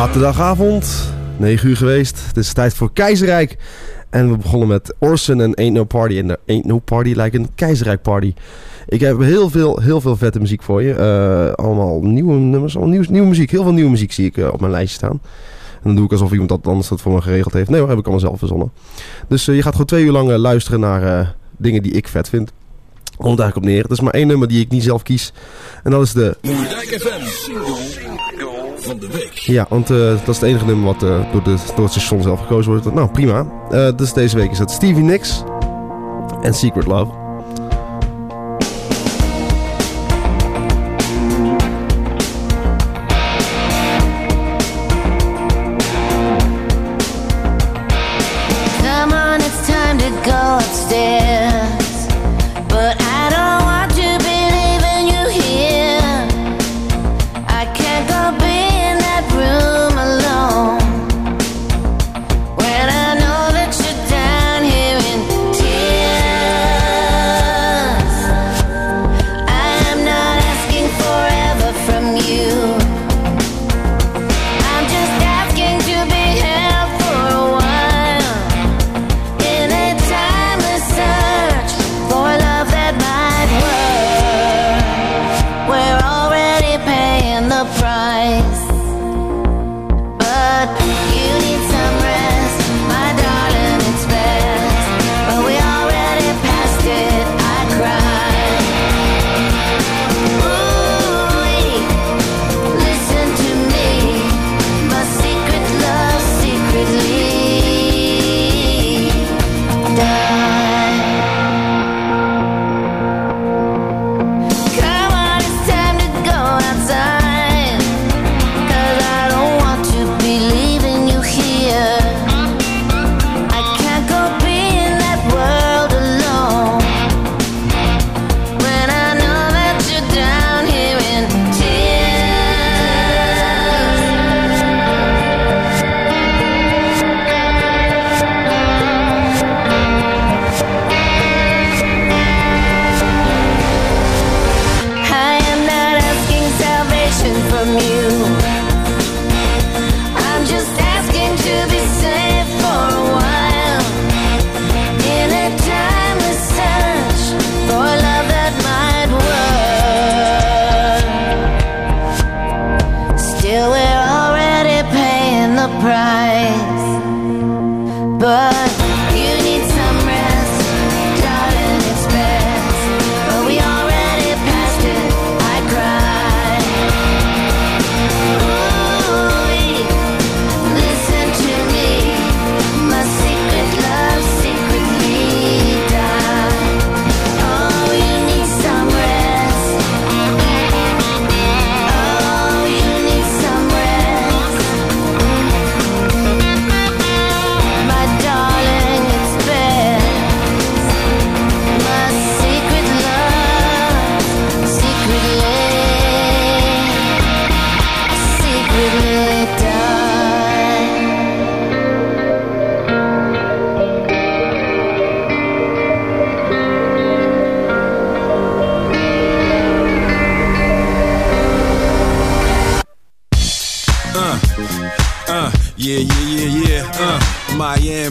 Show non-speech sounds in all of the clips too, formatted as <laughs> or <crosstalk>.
Zaterdagavond, 9 uur geweest. Het is tijd voor Keizerrijk. En we begonnen met Orson en Ain't No Party. En de Ain't No Party lijkt een Keizerrijk Party. Ik heb heel veel, heel veel vette muziek voor je. Eh, allemaal nieuwe nummers, allemaal nieuw, nieuwe muziek. Heel veel nieuwe muziek zie ik eh, op mijn lijstje staan. En dan doe ik alsof iemand dat anders dat voor me geregeld heeft. Nee dat heb ik allemaal zelf verzonnen. Dus eh, je gaat gewoon twee uur lang luisteren naar dingen die ik vet vind. Komt eigenlijk op neer. Het is maar één nummer die ik niet zelf kies. En dat is de... Moerdijk FM van de week. Ja, want eh, dat is het enige nummer wat eh, door, de, door het station zelf gekozen wordt. Nou, prima. Eh, dus deze week is het Stevie Nicks en Secret Love.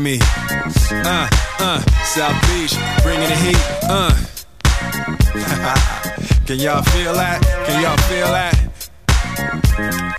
Miami. Uh, uh, South Beach, bringing the heat. Uh. <laughs> Can y'all feel that? Can y'all feel that?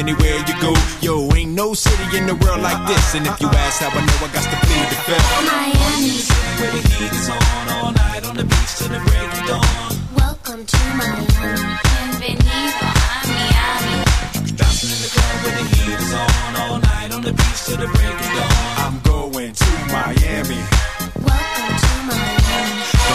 anywhere you go. Yo, ain't no city in the world like this, and if you ask how I know, I got to plead the fifth. Miami. Where the heat is on all night on the beach till the break of dawn. Welcome to Miami. Bienvenido a Miami. Bouncing in the club where the heat is on all night on the beach till the break of dawn. I'm going to Miami. Welcome to Miami.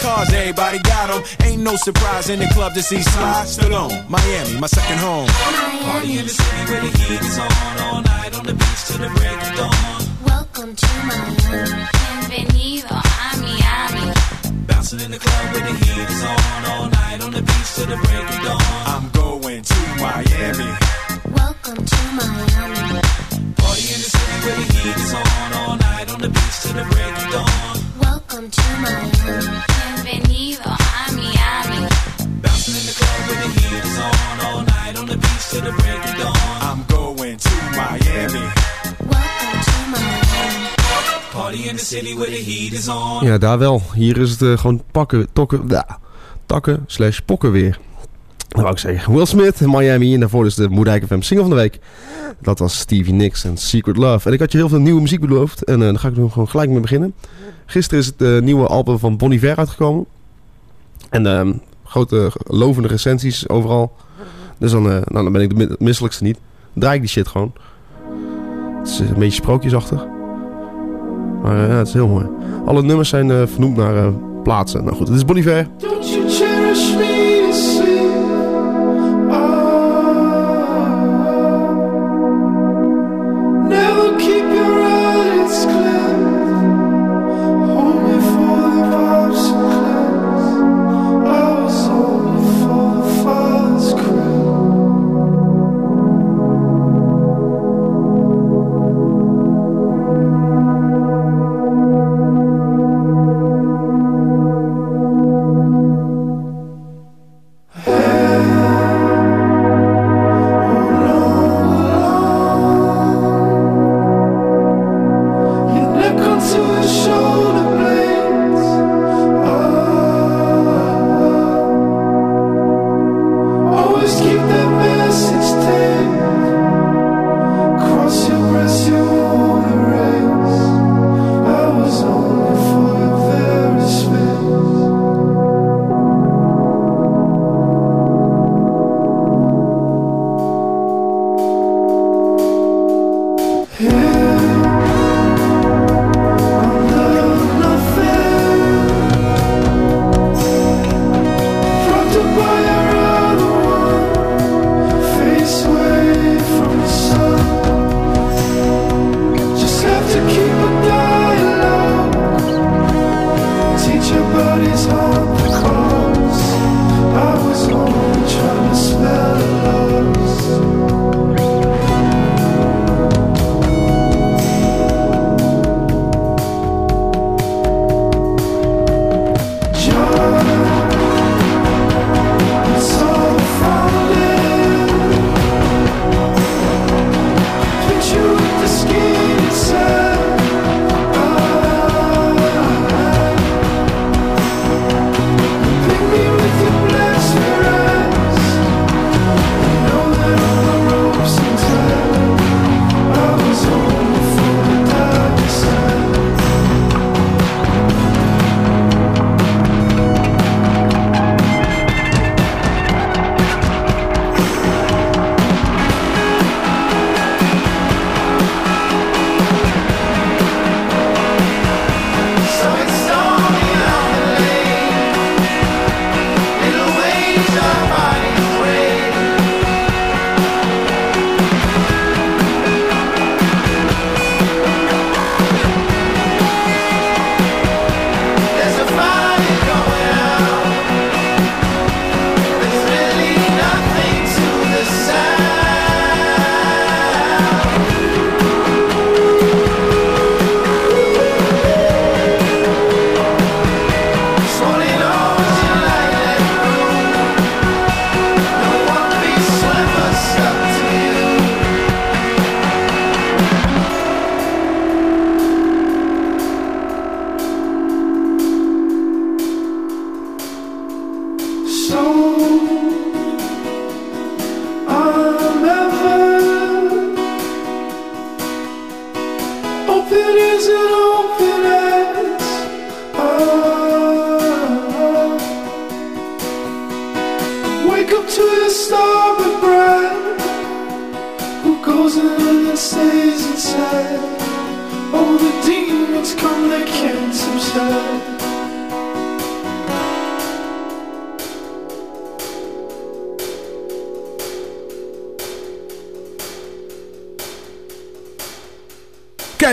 cars, everybody got them. Ain't no surprise in the club to see Sly Stallone. Miami, my second home. Party in the city where the heat is on. All night on the beach till the break of dawn. Welcome to Miami. Bienvenido a Miami. Bouncing in the club where the heat is on. All night on the beach till the break of dawn. I'm going to Miami. Welcome to Miami. Party in the city where the heat is on. All night on the beach till the break of dawn. Welcome to Miami. Bienvenido a Miami. Bouncing in the club where the heat is on all night on the beach till the break of dawn. I'm going to Miami. Welcome to Miami. Party in the city where the heat is on. Ja, daar wel. Hier is het eh, gewoon pakken, tokken, da, takken slash pokken weer. Dat wou ik zeggen. Will Smith, Miami. En daarvoor is de Moerdijk FM single van de week. Dat was Stevie Nicks en Secret Love. En ik had je heel veel nieuwe muziek beloofd. En eh, daar ga ik nu gewoon gelijk mee beginnen. Gisteren is het eh, nieuwe album van Bon Iver uitgekomen. En ehm, grote lovende recensies overal. Dus dan, eh, nou, dan ben ik de mi- misselijkste niet. Dan draai ik die shit gewoon. Het is een beetje sprookjesachtig. Maar ja, het is heel mooi. Alle nummers zijn vernoemd naar plaatsen. Nou goed, het is Bon Iver.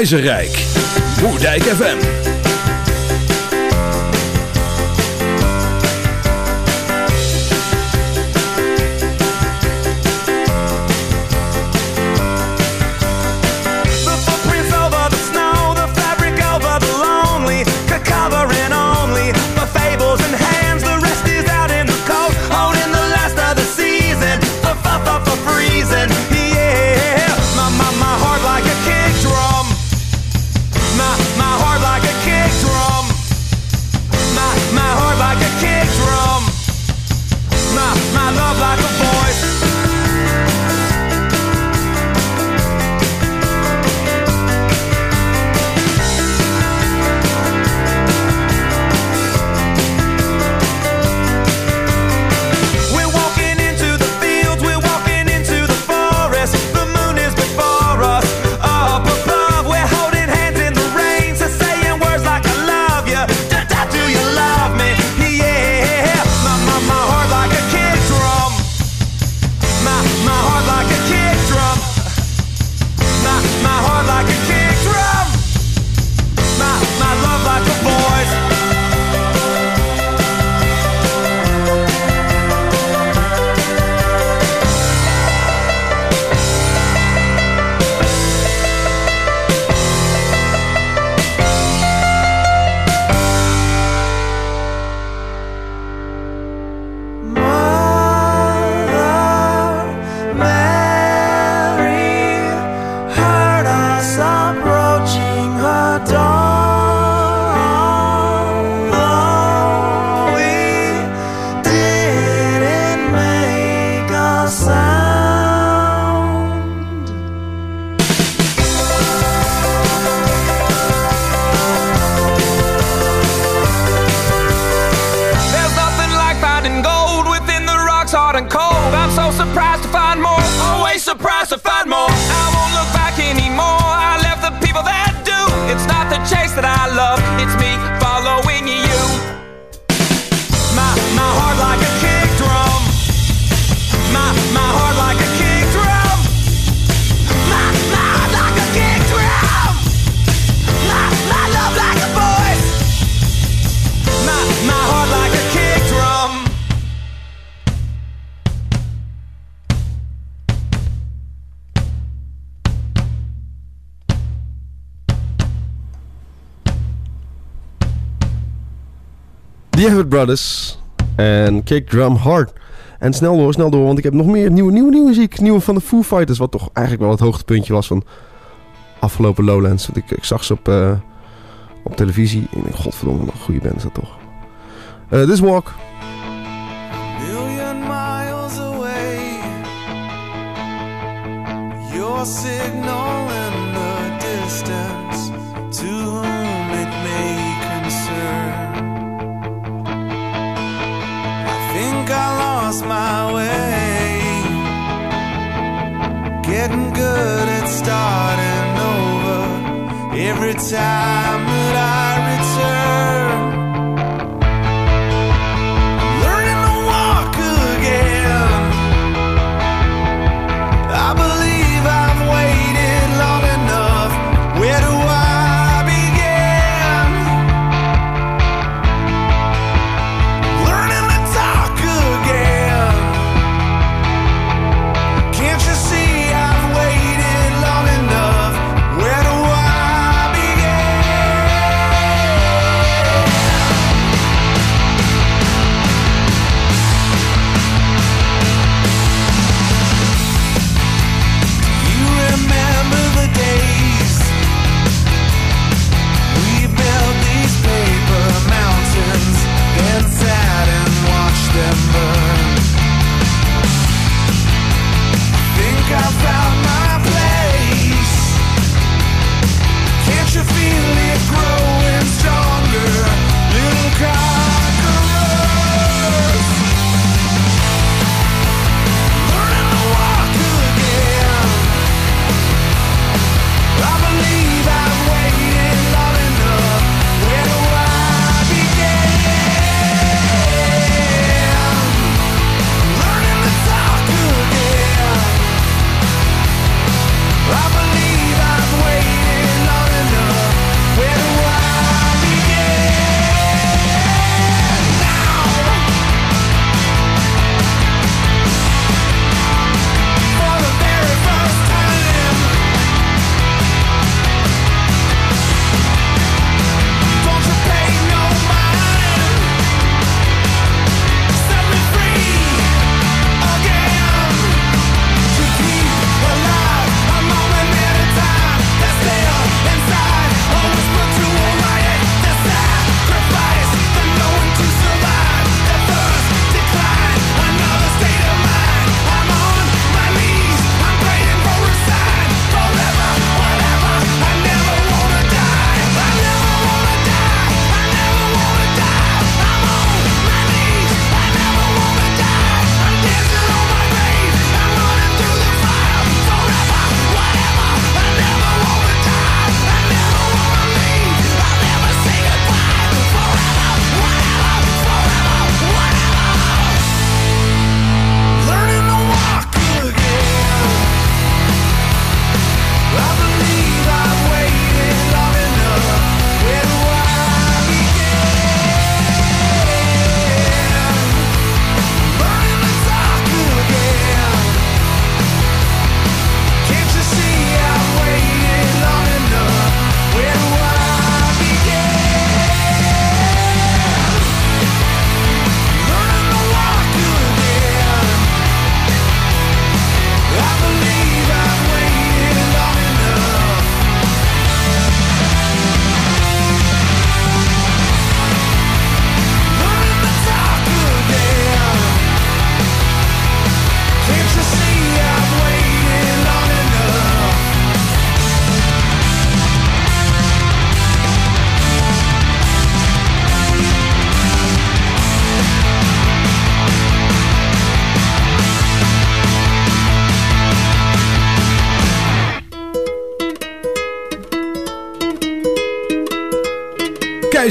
ijzerrijk. Moerdijk FM. The Everett Brothers en Kick Drum Hard. En snel door, snel door, want ik heb nog meer nieuwe, nieuwe, nieuwe muziek. Nieuwe van de Foo Fighters, wat toch eigenlijk wel het hoogtepuntje was van afgelopen Lowlands. Want ik, ik zag ze op, eh, op televisie en godverdomme, wat een goede band is dat toch. Uh, this Walk. signal my way. Getting good at starting over every time that I.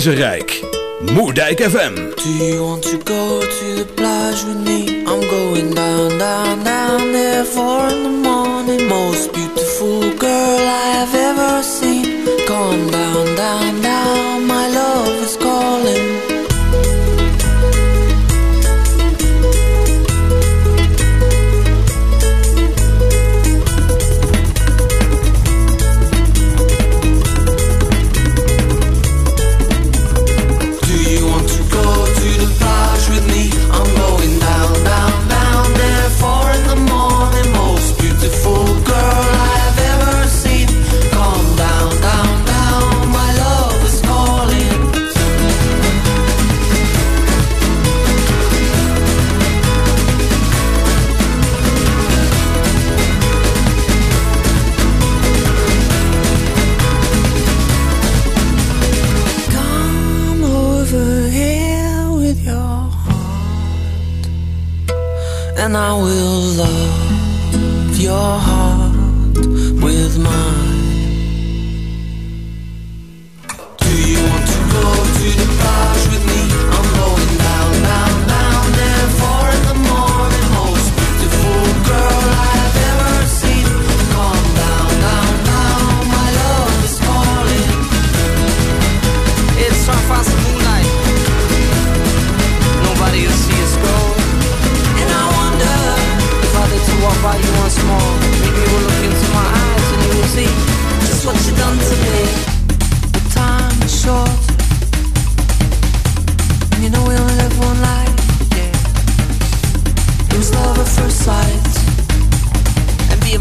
Moerdijk FM. Do you want to go to the plage with me? I'm going down, down, down there four in the morning. Most beautiful girl I have ever seen. Come down, down,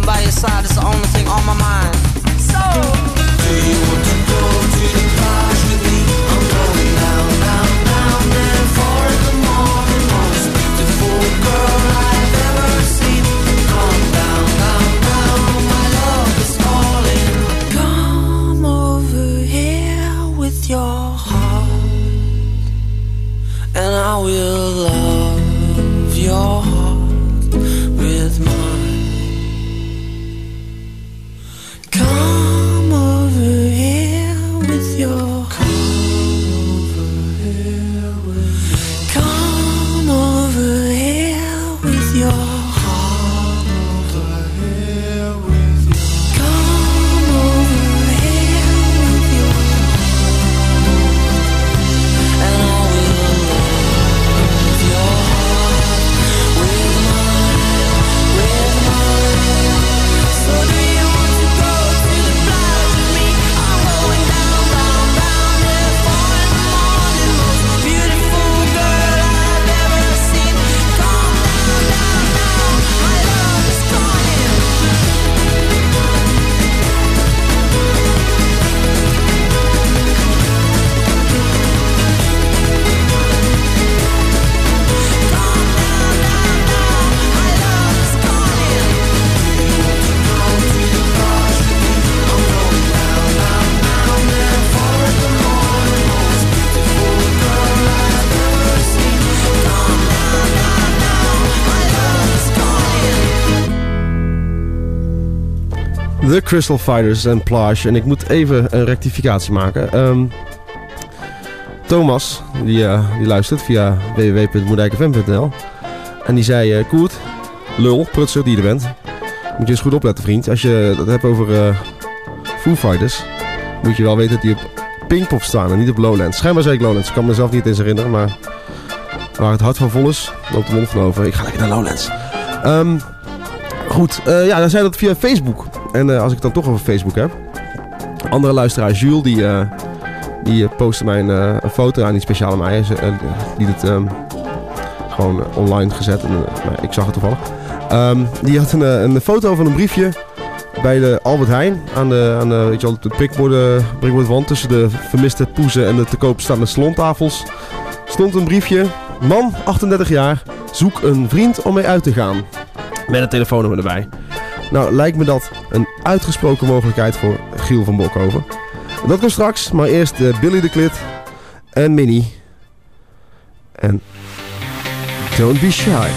by your side is the only thing on my mind. Crystal Fighters en Plage. En ik moet even een rectificatie maken. Ehm, Thomas, die, eh, die luistert via www.moerdijkfm.nl. En die zei, eh Koert, lul, prutser die je er bent. Moet je eens goed opletten vriend. Als je dat hebt over eh Foo Fighters, moet je wel weten dat die op Pinkpop staan en niet op Lowlands. Schijnbaar zei ik Lowlands, ik kan mezelf niet eens herinneren, maar waar het hart van vol is, loopt de mond van over. Ik ga lekker naar Lowlands. Ehm, goed, ja, dan zei dat via Facebook. En eh, als ik het dan toch over Facebook heb. Andere luisteraar, Jules, die, eh, die eh, postte mij een, een foto aan, niet speciaal aan mij. Die het ehm, gewoon online gezet. En, maar ik zag het toevallig. Ehm, die had een, een foto van een briefje bij de Albert Heijn. Aan de, aan de, weet je wel, de prikbordwand tussen de vermiste poezen en de te koop staande salontafels. Stond een briefje. Man, 38 jaar, zoek een vriend om mee uit te gaan. Met een telefoonnummer erbij. Nou, lijkt me dat een uitgesproken mogelijkheid voor Giel van Bokhoven. Dat komt straks, maar eerst eh, Billy de Klit en Minnie. En Don't Be Shy.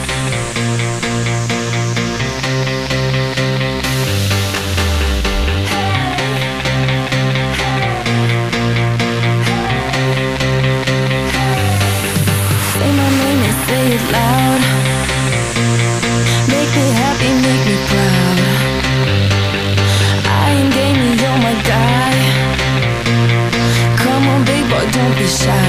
Be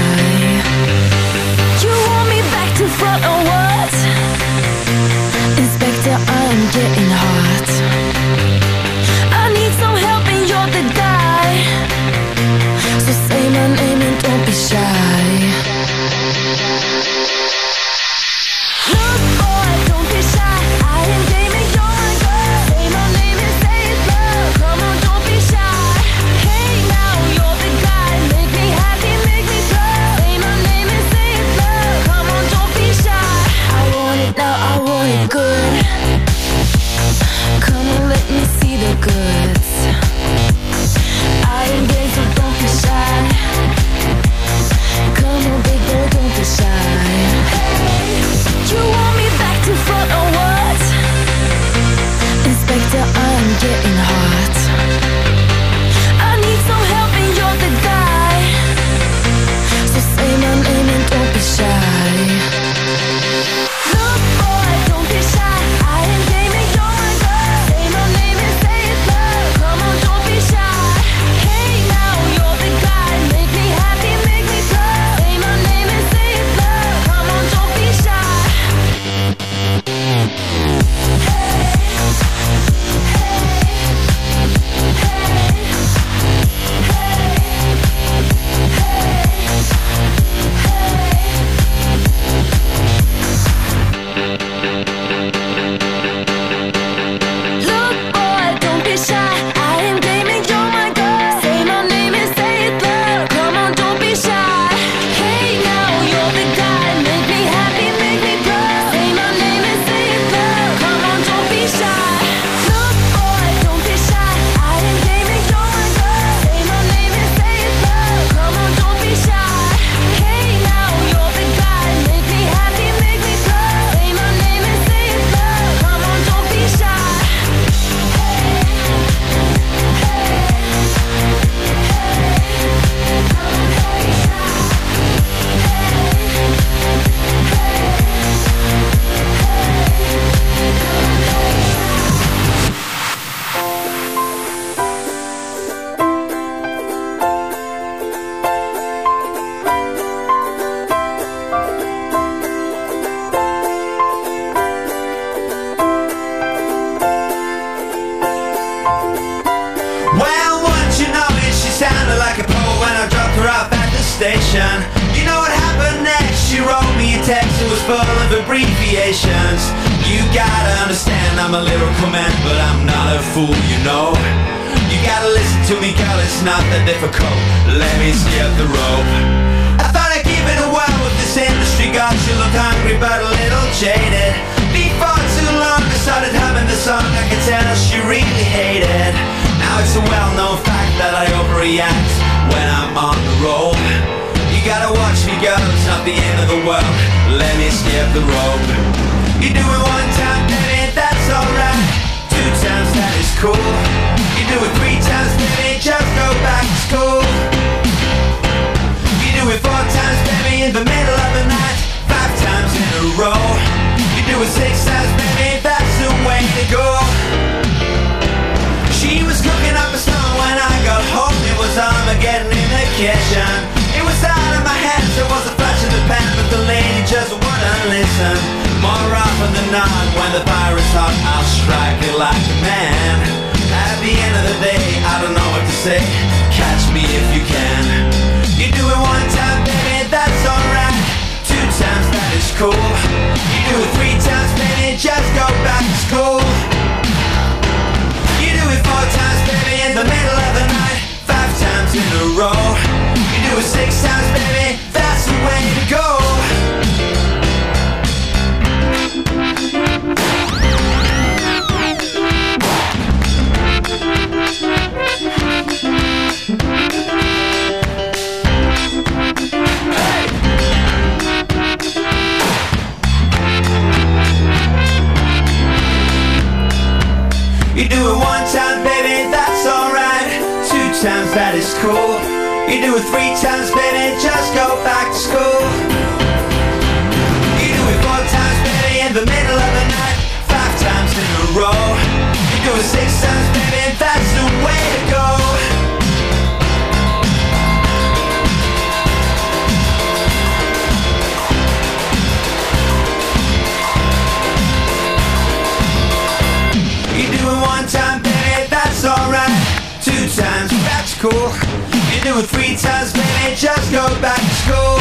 go back to school.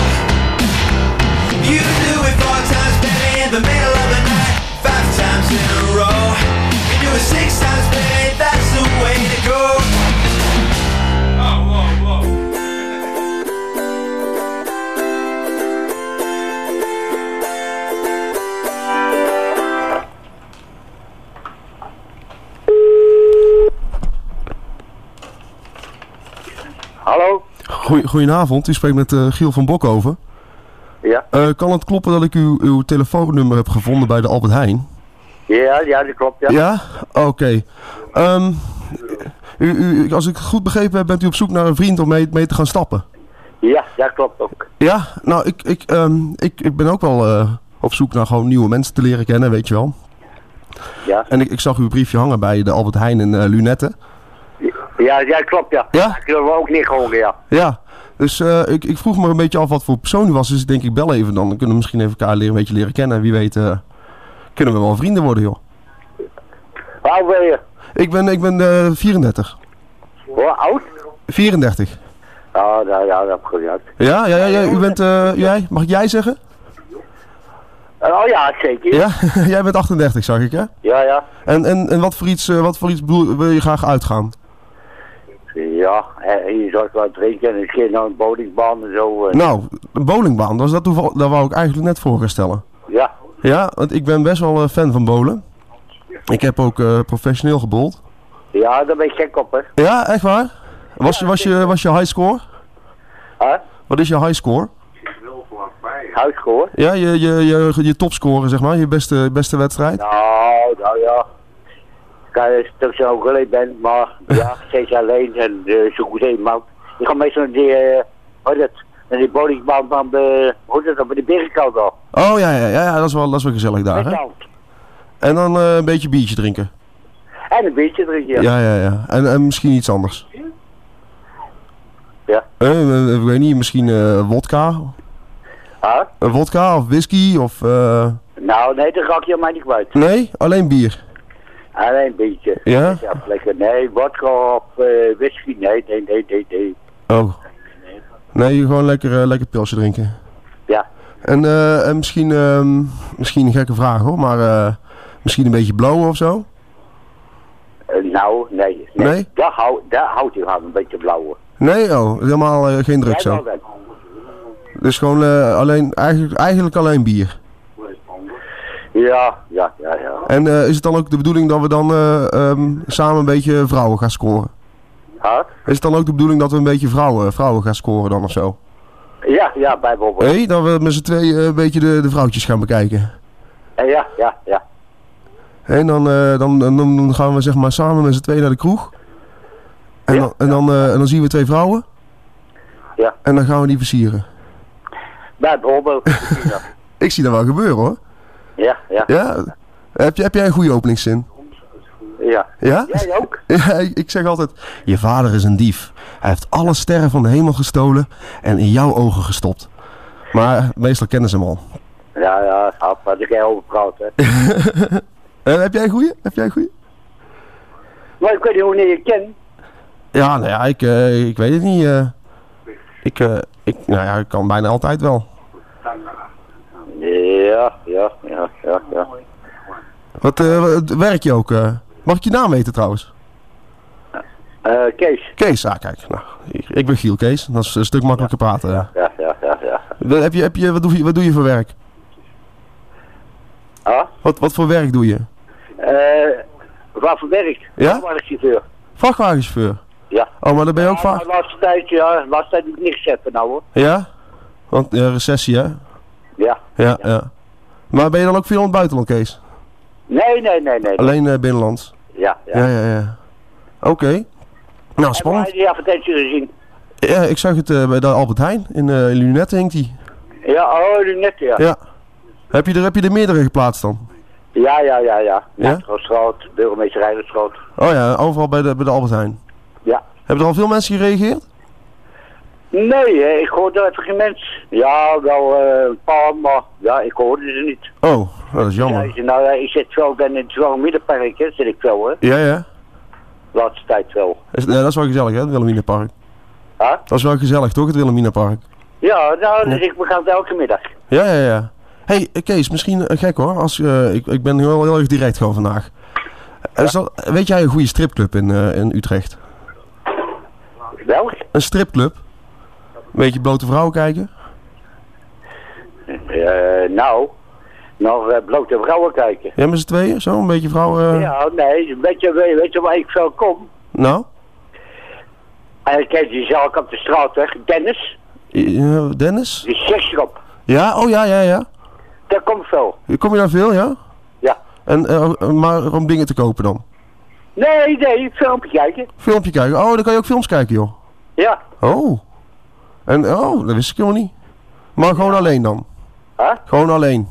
You do it four times, baby, in the middle of the night, five times in a row. You do it six times, Goeie, goedenavond, u spreekt met eh, Giel van Bokhoven. Ja. Eh, kan het kloppen dat ik uw, uw telefoonnummer heb gevonden bij de Albert Heijn? Ja, ja, dat klopt, ja. Ja? Oké. Ehm, u, u, als ik het goed begrepen heb, bent u op zoek naar een vriend om mee, mee te gaan stappen? Ja, dat klopt ook. Ja? Nou, ik, ik, ehm, ik, ik ben ook wel eh, op zoek naar gewoon nieuwe mensen te leren kennen, weet je wel. Ja. En ik, ik zag uw briefje hangen bij de Albert Heijn in eh, Lunette. Ja, ja, klopt, ja. Ja? Ik wil ook niet horen, ja. Ja. Dus eh, ik, ik vroeg me een beetje af wat voor persoon u was. Dus ik denk, ik bel even dan. Dan kunnen we misschien even elkaar leren, een beetje leren kennen. En wie weet uh, kunnen we wel vrienden worden, joh. Hoe oud ben je? Ik ben, ik ben uh, 34. Hoe oud? 34. Oh, nou ja, dat heb ik gejuist. Ja, ja, ja, ja, u bent, jij, mag ik jij zeggen? Oh ja, zeker. Ja, <laughs> jij bent 38, zag ik, hè? Ja, ja. En, en, en wat voor iets, wat voor iets bedoel, wil je graag uitgaan? Ja, je zou wat drinken en een keer naar een bowlingbaan en zo. Uh. Nou, een bowlingbaan, dat, dat, dat wou ik eigenlijk net voor gaan stellen. Ja. Ja, want ik ben best wel fan van bowlen. Ik heb ook uh, professioneel gebold. Ja, daar ben ik gek op, hè. Ja, echt waar? Was, ja, was, je, was je high score? Huh? Wat is je high score? High score? Ja, je, je, je, je topscore, zeg maar, je beste, beste wedstrijd. Nou, nou ja. Dat ik zo geleden ben, maar ja, <laughs> steeds alleen en uh, zo goed één man. Ik ga meestal naar die, uh, wat het, naar die bowlingbaan van de, hoe is dat, bij de bergkant al. Oh ja, ja, ja, ja, dat is wel, dat is wel gezellig daar, hè? En dan uh, een beetje biertje drinken. En een biertje drinken, ja. Ja, ja, ja. En, en misschien iets anders. Ja. Uh, ik weet niet, misschien uh, wodka? Huh? Een wodka of whisky of... Nou, nee, dat ga ik je mij niet kwijt. Nee? Alleen bier? Alleen een biertje. Ja? Ja, lekker. Nee, wodka of uh, whisky, nee, nee, nee, nee, nee. Oh. Nee, gewoon lekker, uh, lekker pilsje drinken. Ja. En, uh, en misschien, uh, misschien een gekke vraag hoor, maar misschien een beetje blowen of zo? nou, nee. Nee? nee? Daar, hou, daar houdt hij gewoon een beetje blauwe. Nee, oh, helemaal geen druk zo. Dus gewoon alleen, eigenlijk, eigenlijk alleen bier. Ja, ja, ja, ja. En uh, is het dan ook de bedoeling dat we dan uh, um, samen een beetje vrouwen gaan scoren? Huh? Is het dan ook de bedoeling dat we een beetje vrouwen, vrouwen gaan scoren dan of zo? Ja, ja, bijvoorbeeld. Hey, dat we met z'n tweeën uh, een beetje de, de vrouwtjes gaan bekijken. Ja, ja, ja. En dan, dan, dan gaan we zeg maar samen met z'n tweeën naar de kroeg. En, ja, dan, en, dan, en dan zien we twee vrouwen. Ja. En dan gaan we die versieren. Bijvoorbeeld. Ik zie dat <laughs> wel gebeuren hoor. Ja, ja. Ja? Heb, heb jij een goede openingszin? Ja. Ja? Jij ook? <laughs> Ja, ik zeg altijd, je vader is een dief. Hij heeft alle sterren van de hemel gestolen en in jouw ogen gestopt. Maar meestal kennen ze hem al. Ja, ja, had wat ik over praat, hè. uh, <laughs> heb jij een goeie? Heb jij een goeie? Maar ik weet niet hoe je kent. Ja, nou ja, ik, uh, ik weet het niet. Uh, ik, ik, nou ja, ik kan bijna altijd wel. Ja, ja, ja, ja, ja. Wat, wat werk je ook? Uh, mag ik je naam weten trouwens? Uh, Kees. Kees, ah kijk. Nou, ik ben Giel Kees. Dat is een stuk makkelijker praten. Ja, ja, ja, ja. ja. Heb je, heb je, wat, doe je, wat doe je voor werk? Ah? Wat, wat voor werk doe je? Uh, wat voor werk? Ja? Vrachtwagenchauffeur. Vrachtwagenchauffeur? Ja. Oh, maar dan ben je ook ja, vaak... laatste tijd, ja, laatste tijd niks zetten nou hoor. Ja? Want, ja, recessie hè? Ja. Ja, ja. Maar ben je dan ook veel in het buitenland, Kees? Nee, nee, nee, nee. Alleen uh, binnenlands? Ja, ja. Ja, ja, ja. Oké. Okay. Nou, spannend. Heb je die advertentie gezien? Ja, ik zag het uh, bij de Albert Heijn. In uh, Lunette hinkt die. Ja, oh, Lunette, ja. Ja. Heb je, er, heb je er meerdere geplaatst dan? Ja, ja, ja, ja. Ja? Metrostraat, burgemeester Rijdersstraat. Oh ja, overal bij de, bij de Albert Heijn. Ja. Hebben er al veel mensen gereageerd? Nee, hè, ik hoorde even geen mensen. Ja, wel uh, een paar, maar ja, ik hoorde ze niet. Oh, dat is jammer. Ja, nou, ik zit wel in het Middenpark, hè, zit ik wel, hè. Ja, ja. Laatste tijd wel. Is- ja, dat is wel gezellig, hè, het Wilhelminapark. Huh? Dat is wel gezellig, toch, het Wilhelminapark? Ja, nou, dus ik ga het elke middag. Ja, ja, ja. hey, eh, Kees, misschien eh, gek hoor. Als, eh, ik, ik ben heel, heel erg direct gewoon vandaag. Eh, is dat- weet jij een goede stripclub in, eh, in Utrecht? Welk? Een stripclub? Een beetje blote vrouwen kijken? Eh, nou, nog eh, blote vrouwen kijken. Ja, met z'n tweeën? Zo, een beetje vrouwen? eh, Ja, nee, weet je, weet, weet je waar ik veel kom? Nou? En ik ken die zaak op de straat weg, Dennis, Eh, Dennis? die seksshop. Ja, oh ja, ja, ja. Daar komt veel. Kom je daar veel, ja? Ja. En, maar om dingen te kopen dan? Nee, nee, filmpje kijken. Filmpje kijken? Oh, dan kan je ook films kijken, joh. Ja. Oh. En, oh, dat wist ik helemaal niet. Maar gewoon alleen dan? Huh? Gewoon alleen?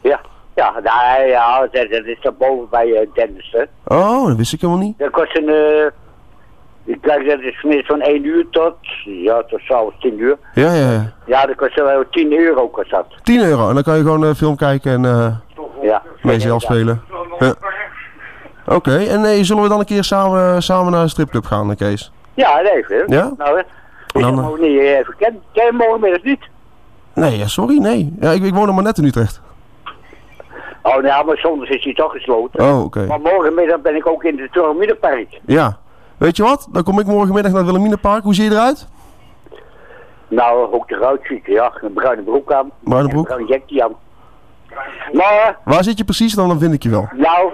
Ja. Ja, nou, ja, dat, dat is daar boven bij eh, Dennis, hè. Oh, dat wist ik helemaal niet. Dat kost een, eh ik kijk, dat is minstens van 1 uur tot, ja, tot s'avonds 10 uur. Ja, ja, ja. Ja, dat kost wel 10 euro kost dat. 10 euro. En dan kan je gewoon een film kijken en eh Ja. mee zelf spelen. Ja. Oké, en nee, zullen we dan een keer samen, samen naar een stripclub gaan, eh, Kees? Ja, nee. Ja? Nou, Ik Dan, heb eh, niet eh, even kennen. Ken je morgenmiddag niet? Nee, ja, sorry, nee. Ja, ik, ik woon nog maar net in Utrecht. Oh, nou, maar zondag is hij toch gesloten. Oh, oké. Maar morgenmiddag ben ik ook in het Tormiddenpark. Ja. Weet je wat? Dan kom ik morgenmiddag naar het Wilhelminapark. Hoe zie je eruit? Nou, ook eruit ziet, ja. Een bruine broek aan. Bruine broek? En een jekje aan. Maar, Waar zit je precies? Dan, dan vind ik je wel. nou,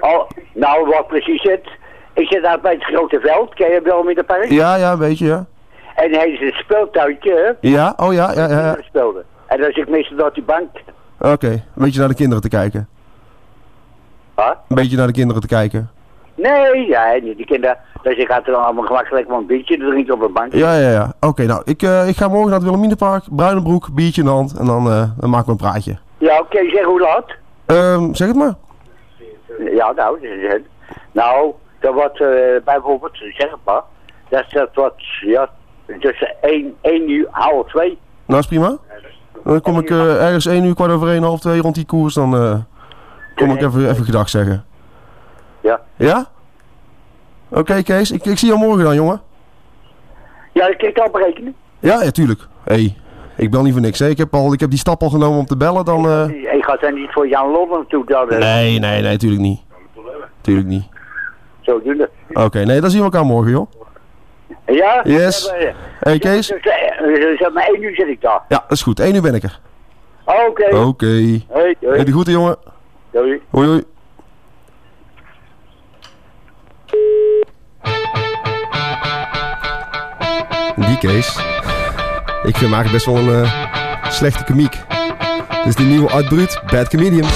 oh, nou, wat precies zit. Ik zit daar bij het grote veld, ken je wel met de park? Ja, ja, een beetje, ja. En hij is een speeltuintje? Ja, oh ja, ja, ja. En dan zit ik meestal door die bank. Oké, een beetje naar de kinderen te kijken. Huh? Een beetje naar de kinderen te kijken. Nee, ja, niet die kinderen. Dus ik had er dan allemaal gemakkelijk maar een biertje drinken op een bank. Ja, ja, ja. Oké, nou, ik, eh, ik ga morgen naar het Wilhelminapark. Bruine broek, biertje in de hand. En dan, eh, dan maken we een praatje. Ja, oké, zeg hoe laat? Ehm, zeg het maar. Ja, nou, nou, dat wordt eh, bijvoorbeeld, zeg het maar, dat, dat wordt, ja, tussen 1, 1 uur, half 2. Nou, is prima. Dan kom ik eh, ergens 1 uur, kwart over 1, half 2 rond die koers. Dan eh, kom ik even, even gedag zeggen. Ja. Ja? Oké, Kees. Ik, ik zie jou morgen dan, jongen. Ja, ik kan het al berekenen. Ja, ja, tuurlijk. Hé, hey, ik bel niet voor niks. Hè. Ik, heb al, ik heb die stap al genomen om te bellen. Dan, eh, Ik ga er niet voor Jan. Dat, eh, Nee, nee, nee, tuurlijk niet. Tuurlijk niet. Zo doen we. Oké, nee, dan zien we elkaar morgen, joh. Ja? Yes. Eh, Hey, Kees. Dus, eh, dus, maar 1 uur zit ik daar. Ja, dat is goed. 1 uur ben ik er. Oké. Oké. Hoi, Hey, hoi. de groeten, jongen. Doei. Hoi, hoi. Die Kees. Ik vind hem eigenlijk best wel een eh, slechte komiek. Dit is die nieuwe Art Brut, Bad Comedian.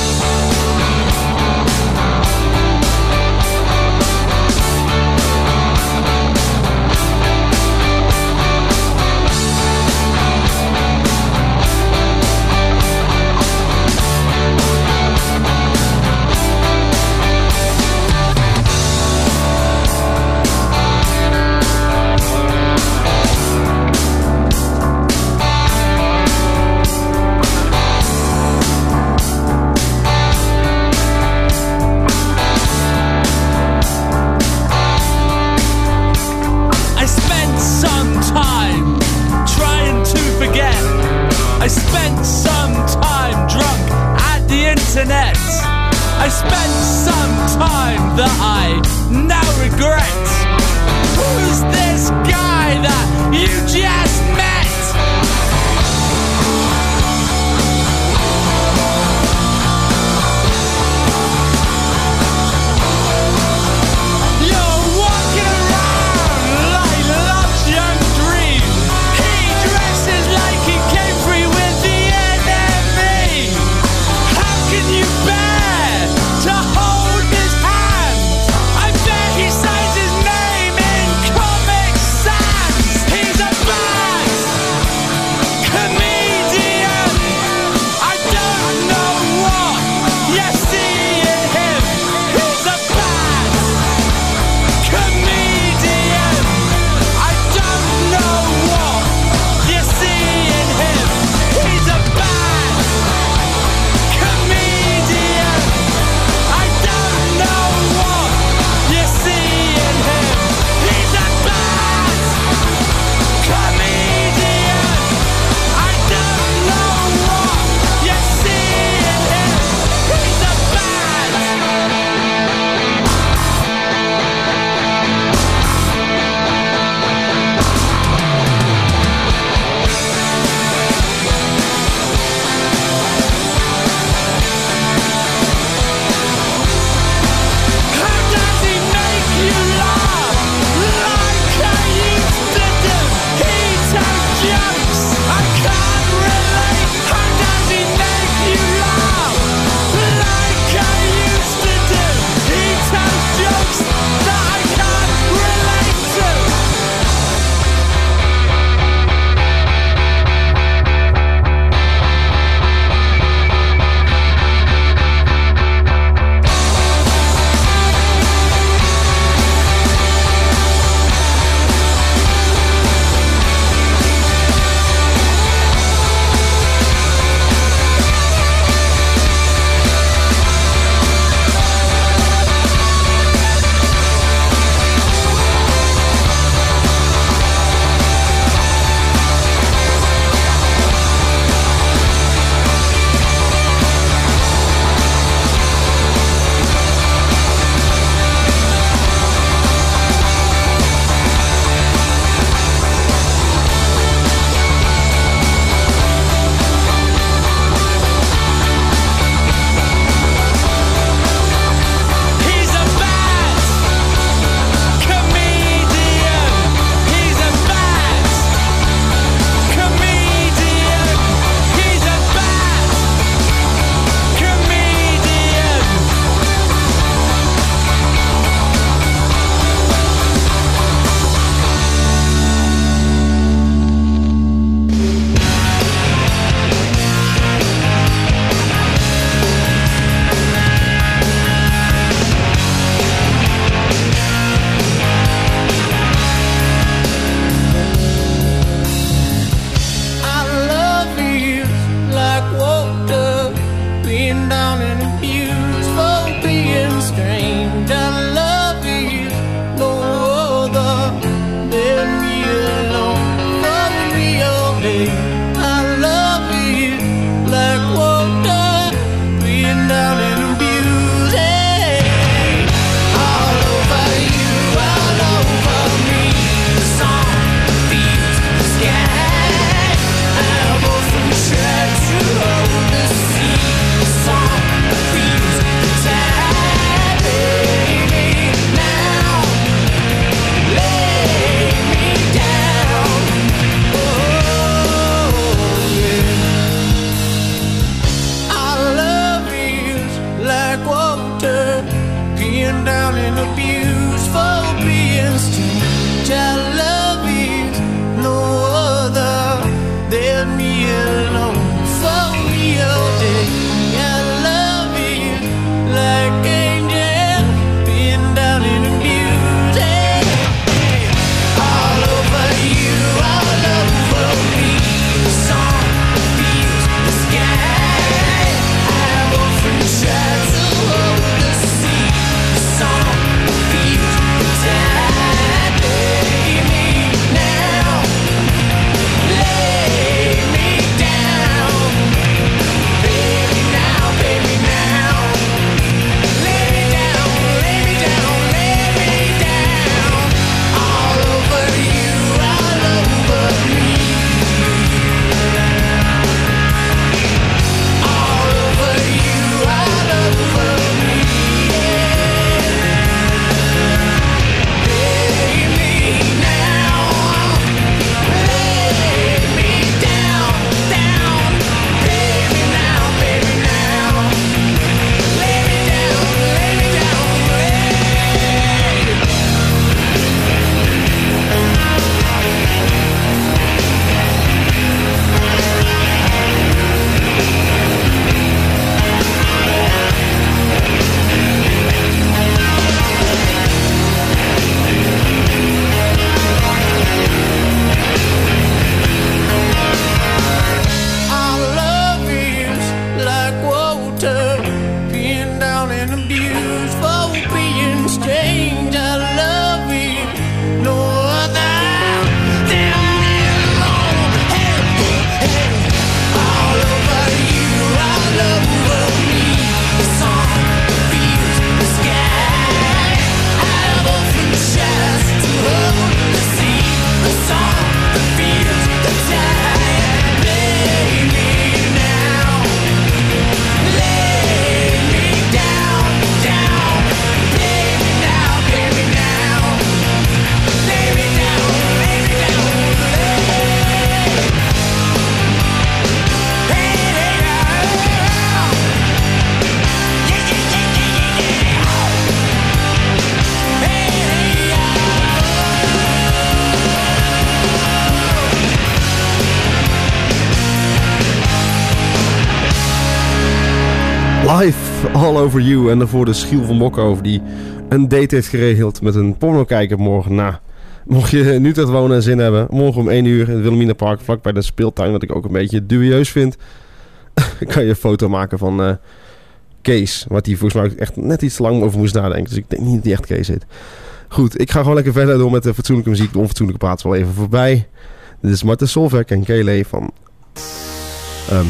Over You. En daarvoor de Schiel van Bokhoven die een date heeft geregeld met een porno kijker morgen. Nou, mocht je in Utrecht wonen en zin hebben, morgen om 1 uur in het Wilhelmina Park, vlakbij de speeltuin, wat ik ook een beetje dubieus vind, <laughs> kan je een foto maken van eh, Kees. Wat hij volgens mij echt net iets lang over moest nadenken. Dus ik denk niet dat hij echt Kees heet. Goed, ik ga gewoon lekker verder door met de fatsoenlijke muziek. De onfatsoenlijke praat wel even voorbij. Dit is Solveig en Kele van... ehm,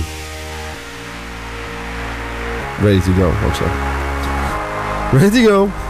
ready to go, zo. Ready to go.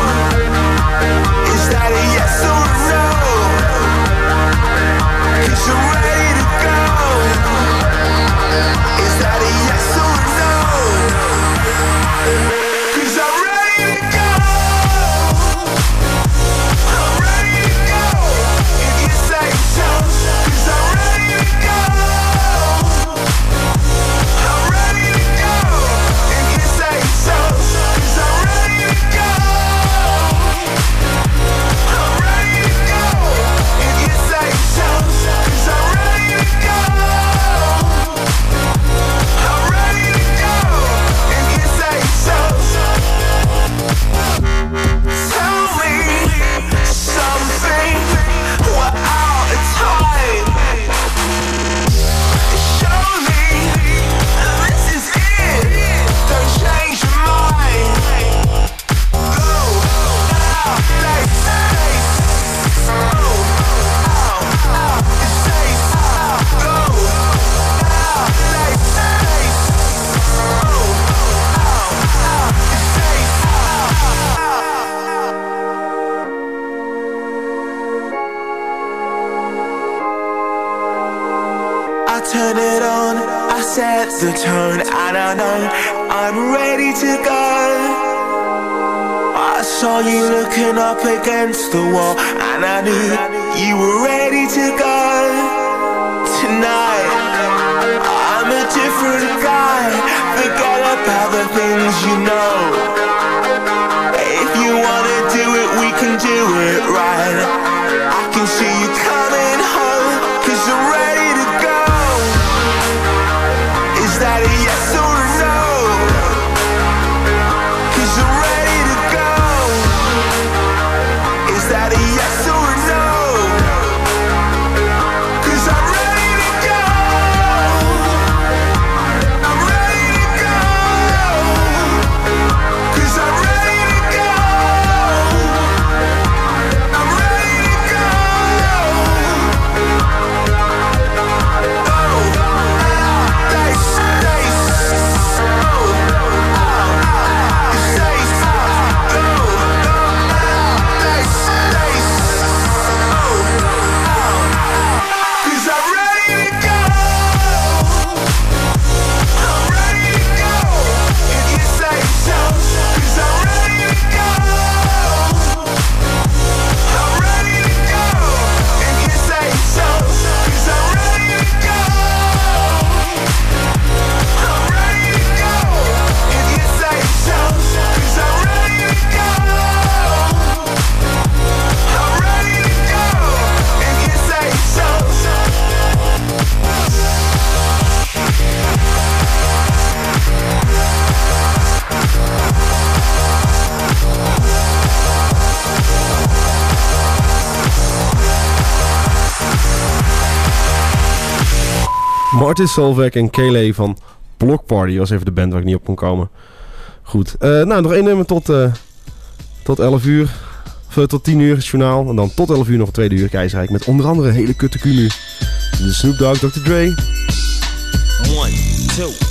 Is that a yes or Martin Solveig en Kele van Block Party was even de band waar ik niet op kon komen. Goed, eh, nou nog één nummer tot, eh, tot 11 uur. Of, eh, tot 10 uur het journaal. En dan tot 11 uur nog een tweede uur Keizerrijk. Met onder andere hele kutte Kumu. De Snoop Dogg, Dr. Dre. One, two,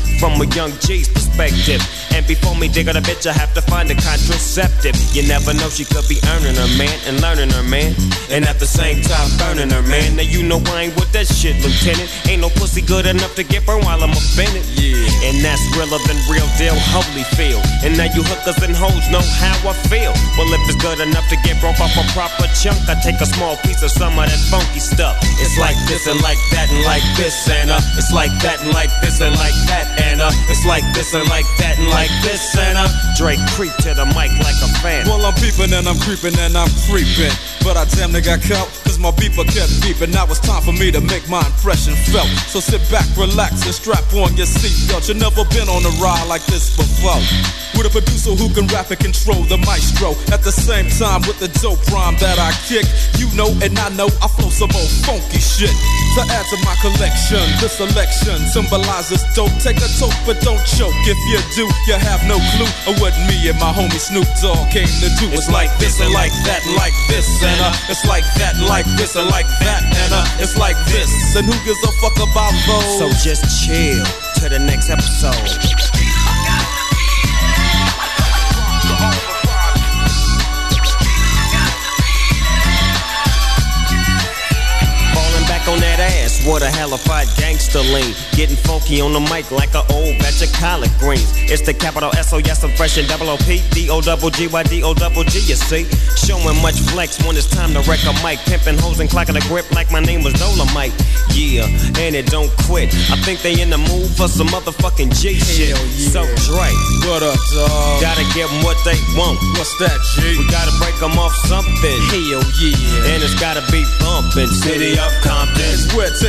From a young G's perspective. And before me dig on a bitch, I have to find a contraceptive. You never know, she could be earning her man and learning her man. And at the same time, burning her man. Now you know I ain't with that shit, Lieutenant. Ain't no pussy good enough to get burned while I'm offended. Yeah. And that's realer than real deal, holy feel. And now you hookers and hoes know how I feel. Well, if it's good enough to get broke off a proper chunk, I take a small piece of some of that funky stuff. It's like this and like that and like this and uh, it's like that and like this and like that and it's like this and like that and like this and uh, Drake creep to the mic like a fan. Well, I'm peeping and I'm creeping and I'm creeping. But I damn near got caught, cause my beeper kept beeping. Now it's time for me to make my impression felt. So sit back, relax, and strap on your seatbelt. You've never been on a ride like this before. With a producer who can rap and control the maestro. At the same time, with the dope rhyme that I kick. You know, and I know I flow some old funky shit. To add to my collection, this selection symbolizes dope. Take a toke, but don't choke. If you do, you have no clue of what me and my homie Snoop Dogg came to do. It's like this and like that like this and uh, it's like that and like this and like that and uh, it's like this. And who gives a fuck about those? So just chill to the next episode. Falling back on that ass, what a hellified gangster lean. Getting funky on the mic like a old batch of collard greens. It's the capital S O yes, I'm fresh and double O P D O double G Y D O double G. You see, showing much flex when it's time to wreck a mic. Pimping hoes and clocking a grip like my name was Dolomite. Yeah, and it don't quit. I think they in the mood for some motherfucking G shit. Yeah. So Dre, What up, dog? gotta give 'em what they want. What's that, G? We gotta break 'em off something. Hell yeah. And it's gotta be bumpin'. City of Compton. It's where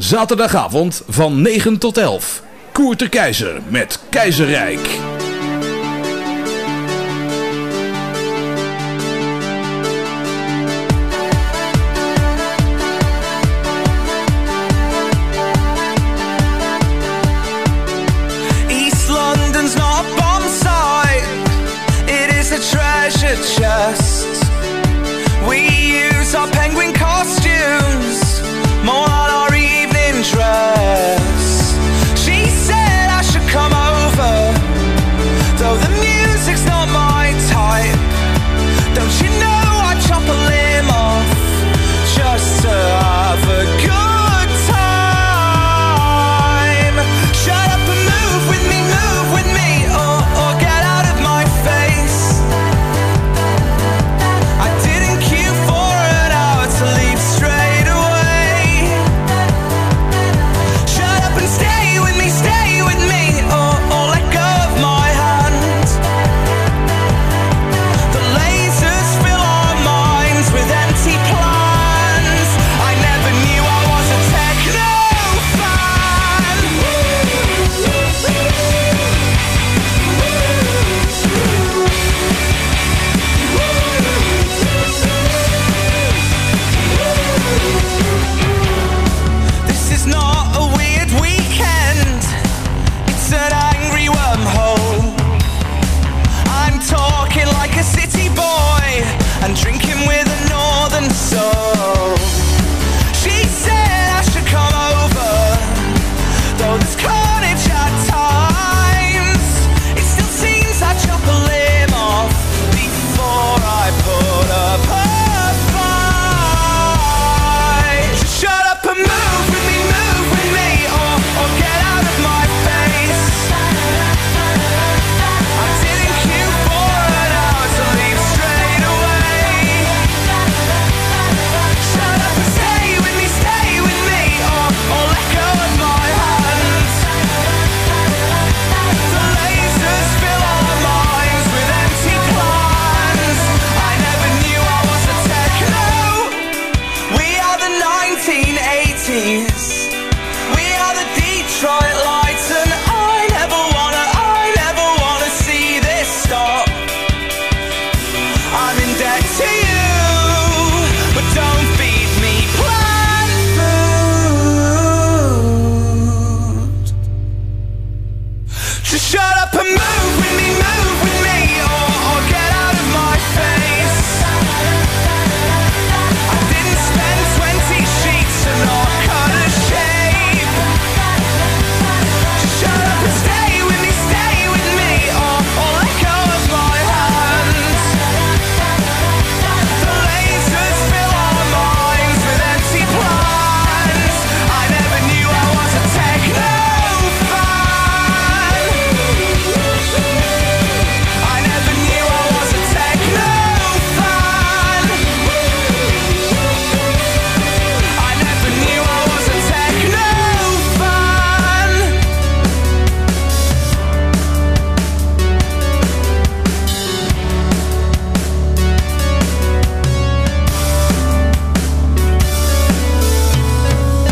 Zaterdagavond van 9 tot 11. Koert de Keizer met Keizerrijk.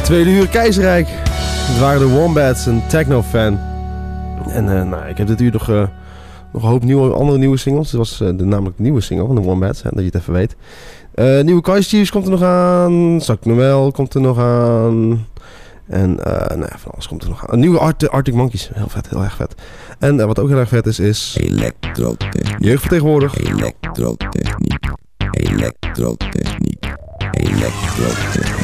Tweede uur Keizerrijk. Het waren de Wombats, een techno-fan. En eh, nou, ik heb dit uur nog, eh, nog een hoop nieuwe, andere nieuwe singles. Dit was eh, de, namelijk de nieuwe single van de Wombats, hè, dat je het even weet. Nieuwe Chiefs komt er nog aan. Zak Noël komt er nog aan. En nou ja, van alles komt er nog aan. Een nieuwe Art- Arctic Monkeys. Heel vet, heel erg vet. En wat ook heel erg vet is, is... Elektrotechniek. Jeugdvertegenwoordig. Elektrotechniek. Elektrotechniek. Elektrotechniek.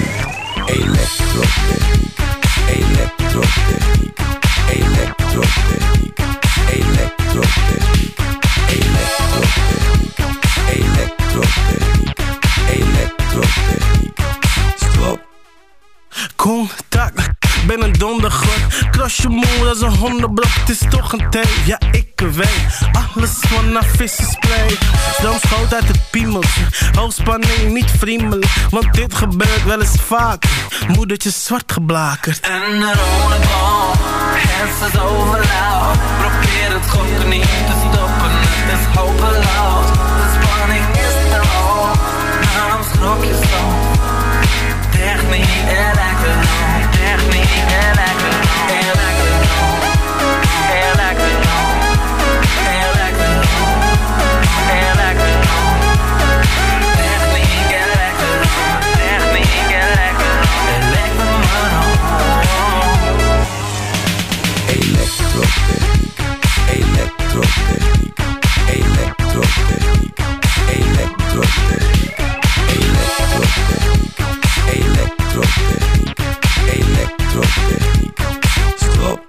Elektrotechnik, elektrotechnik, elektrotechnik, elektrotechnik, elektrotechnik, elektrotechnik, elektrotechnik. Stop. Kontakt. Ben een dondergod. Cross je moe als een hondenblok, het is toch een thee. Ja, ik weet, alles vanaf vissenspray. Stroom schoot uit het piemeltje, hoogspanning niet vriendelijk. Want dit gebeurt wel eens vaak. Moedertje zwart geblakerd. En de rode bal, hersens overloud. Probeer het gokken niet te stoppen, het is hopeloos. De spanning is. Techniek, elektro, techniek, elektrotechniek, elektrotechniek, elektrotechniek. Elektrotechniek. Stop.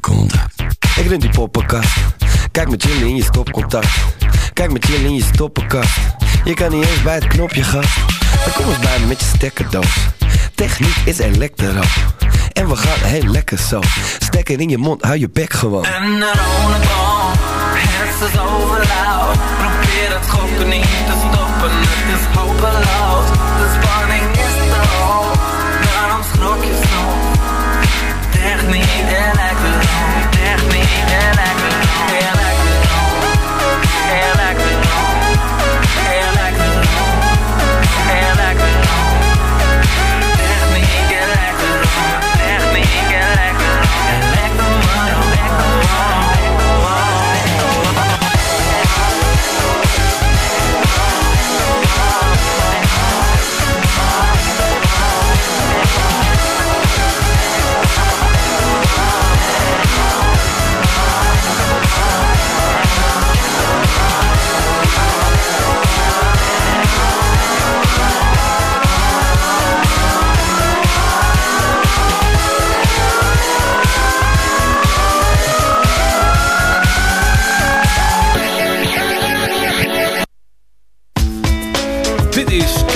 Contact. Ik rent die poppenkast. Kijk met chillen in je stopcontact. Kijk met chillen in je stoppenkast. Je kan niet eens bij het knopje gast. Dan kom eens bij me met je stekkerdoos. Techniek is elektro. En we gaan heel lekker zo. Stekker in je mond, hou je bek gewoon. En overloud. Probeer het gokken niet te stoppen, het is me, they're me, they're.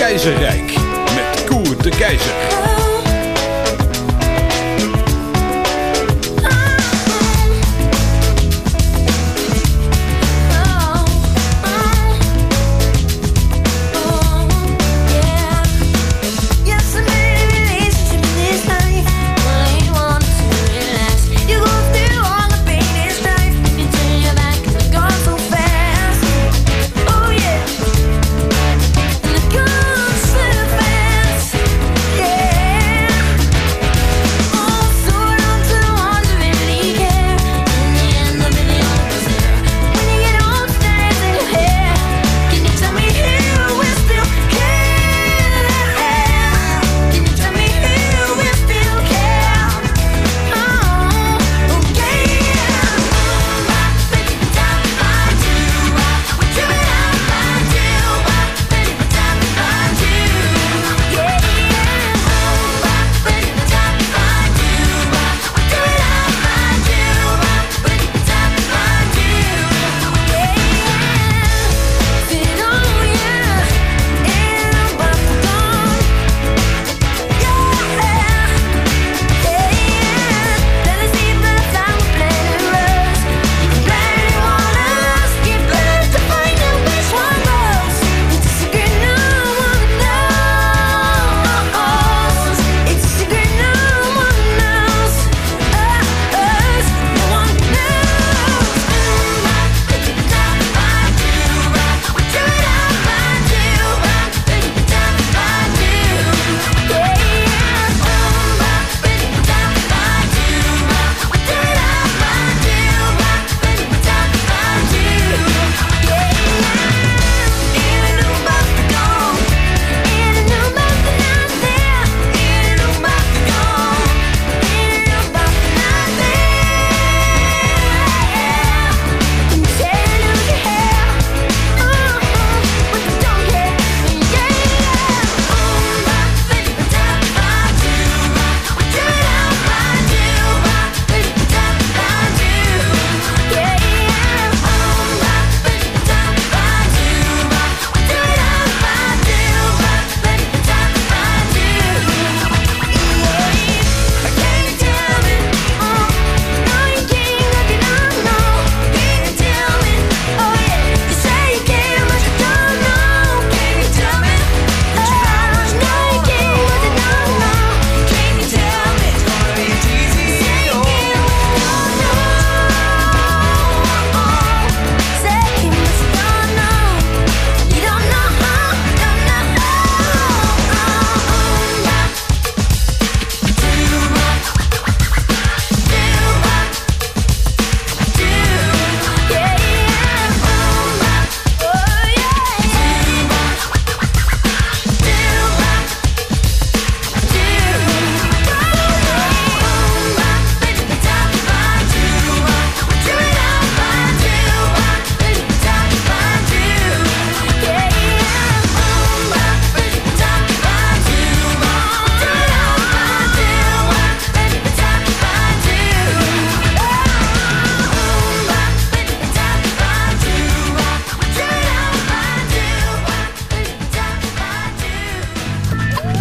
Keizerrijk met Koer de Keizer.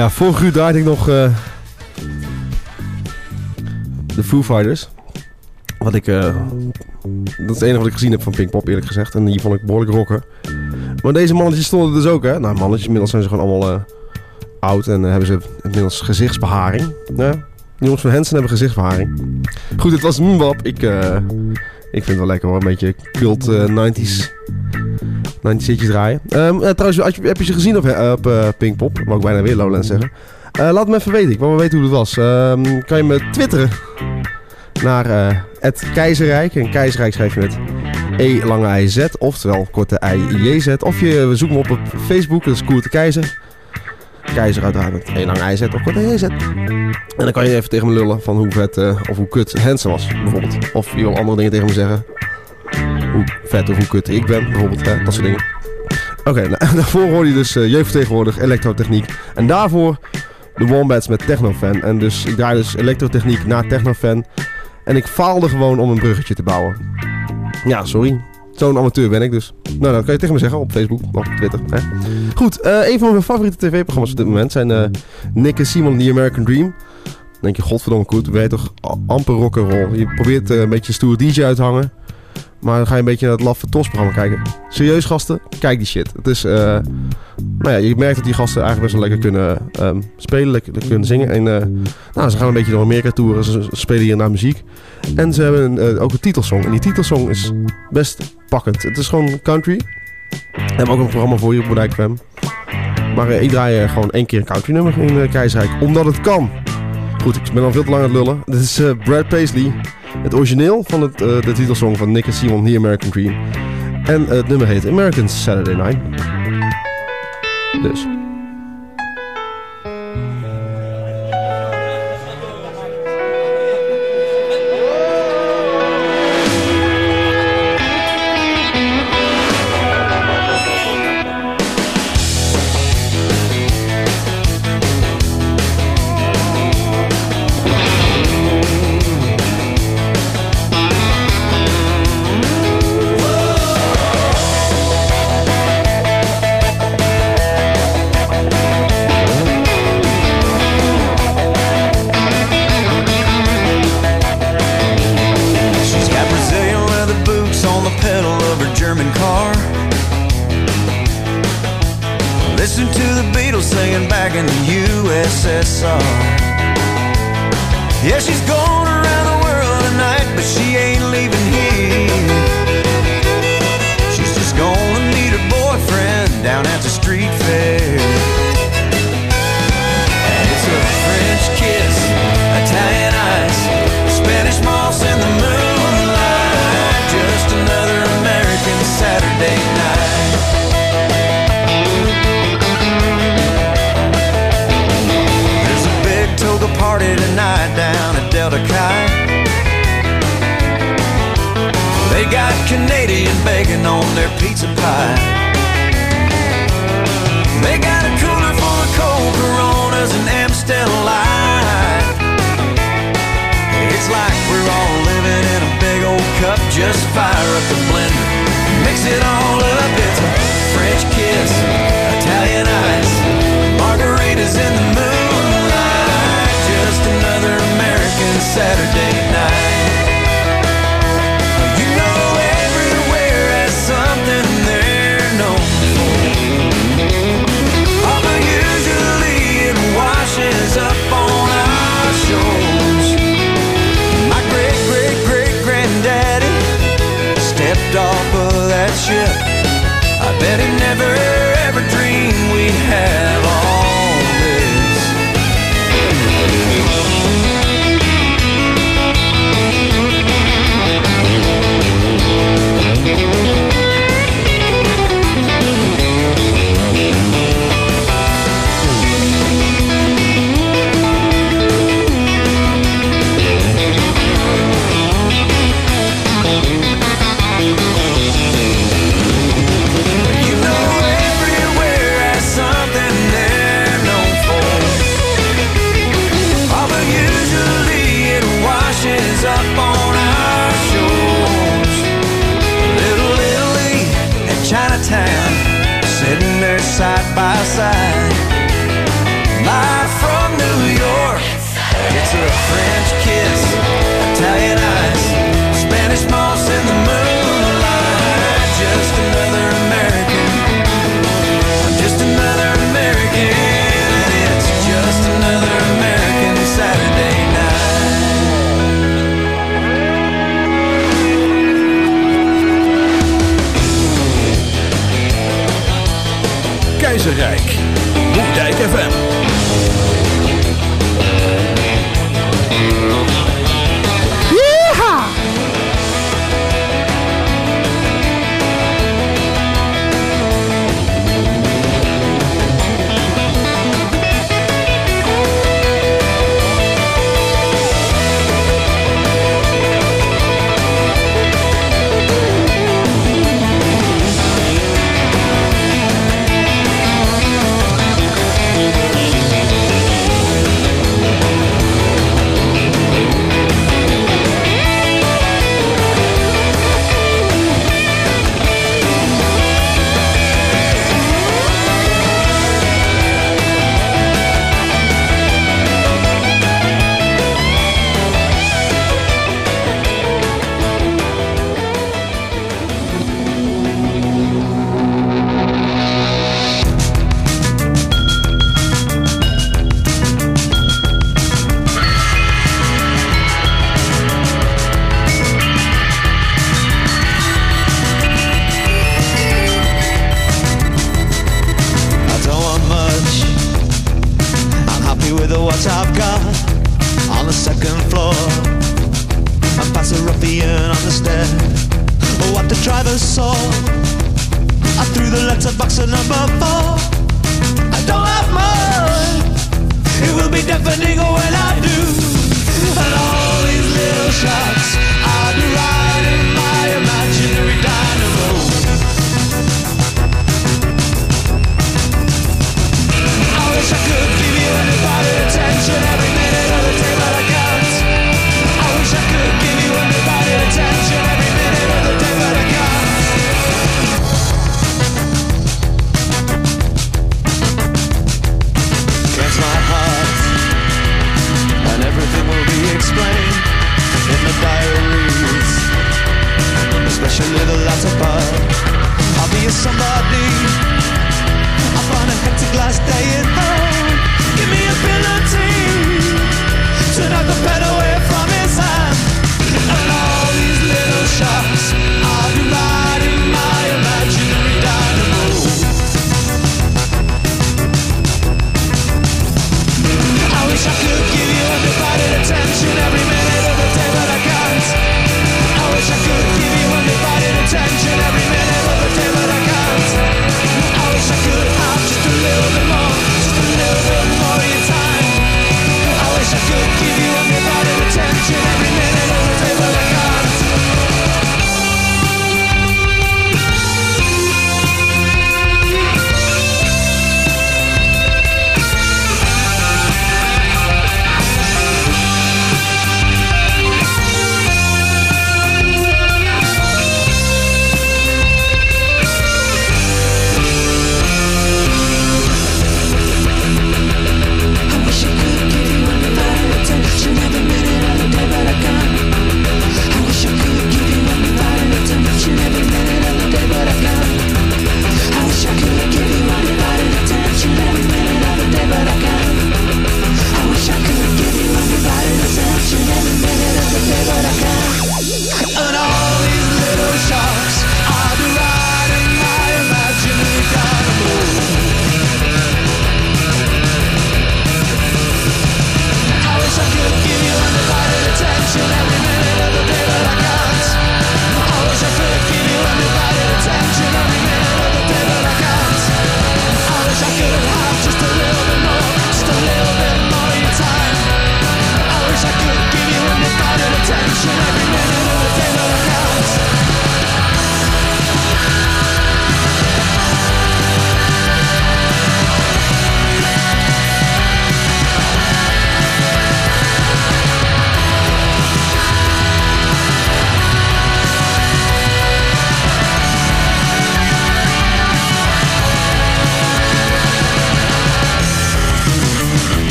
ja, vorig uur draaide ik nog eh, de Foo Fighters. Wat ik, eh, dat is het enige wat ik gezien heb van Pinkpop eerlijk gezegd. En die vond ik behoorlijk rocken. Maar deze mannetjes stonden dus ook hè. Nou mannetjes, inmiddels zijn ze gewoon allemaal eh, oud en hebben ze inmiddels gezichtsbeharing. Ja, die jongens van Hansen hebben gezichtsbeharing. Goed, het was Moonwap. Ik, ik vind het wel lekker hoor, een beetje cult 90s nou, niet zitjes draaien. Ehm, eh, trouwens, je, heb je ze gezien op, uh, op uh, Pinkpop? Mag ik bijna weer Lowlands zeggen. laat me even weten. Ik wil wel weten hoe het was. Ehm, kan je me twitteren naar Keizerrijk. En Keizerrijk schrijf je met E lange I Z. Oftewel korte I Z. Of je zoekt me op Facebook. Dat is Koert de Keizer. Keizer uiteraard met E lange I Z. Of korte J Z. En dan kan je even tegen me lullen van hoe vet of hoe kut Hensen was. Bijvoorbeeld. Of je wil andere dingen tegen me zeggen. Hoe vet of hoe kut ik ben, bijvoorbeeld. Dat soort dingen. Oké, <laughs> nou, daarvoor hoor je dus uh, jeugdvertegenwoordig elektrotechniek. En daarvoor de Wombats met Technofan. En dus ik draai dus elektrotechniek naar Technofan. En ik faalde gewoon om een bruggetje te bouwen. Ja, sorry. Zo'n amateur ben ik dus. Nou, dat kan je tegen me zeggen op Facebook op Twitter. Hè? Goed, eh, een van mijn favoriete tv-programma's op dit moment zijn eh, Nick en Simon The American Dream. Denk je, godverdomme goed, ben je toch amper rock'n'roll. Je probeert eh, een beetje stoer DJ uit te hangen. Maar dan ga je een beetje naar het laffe TOS-programma kijken. Serieus gasten, kijk die shit. Het is, eh, nou ja, je merkt dat die gasten eigenlijk best wel lekker kunnen ehm, spelen, lekker, kunnen zingen. En eh, nou, ze gaan een beetje door Amerika toeren, ze, spelen hier naar muziek. En ze hebben een, eh, ook een titelsong. En die titelsong is best pakkend. Het is gewoon country. We hebben ook een programma voor je op Bodijk. Maar ik draai gewoon één keer een country nummer in Keizerrijk, omdat het kan. Goed, ik ben al veel te lang aan het lullen. Dit is eh, Brad Paisley. Het origineel van het, eh, de titelsong van Nick en Simon, The American Dream. En het nummer heet American Saturday Night. Dus. Just fire up the blender, mix it all FM.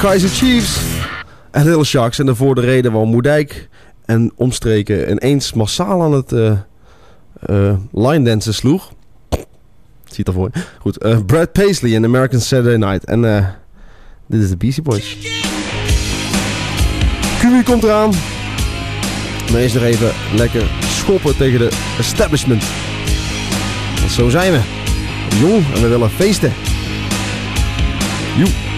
Kaiser Chiefs en Little Sharks. En daarvoor de reden waarom Moedijk en omstreken ineens massaal aan het eh, eh, line dansen sloeg. Ziet er voor Goed, eh, Brad Paisley in American Saturday Night. En dit is de Beastie Boys. QB komt eraan. Maar eerst nog even lekker schoppen tegen de establishment. Want zo zijn we. Jong en we willen feesten. Joep.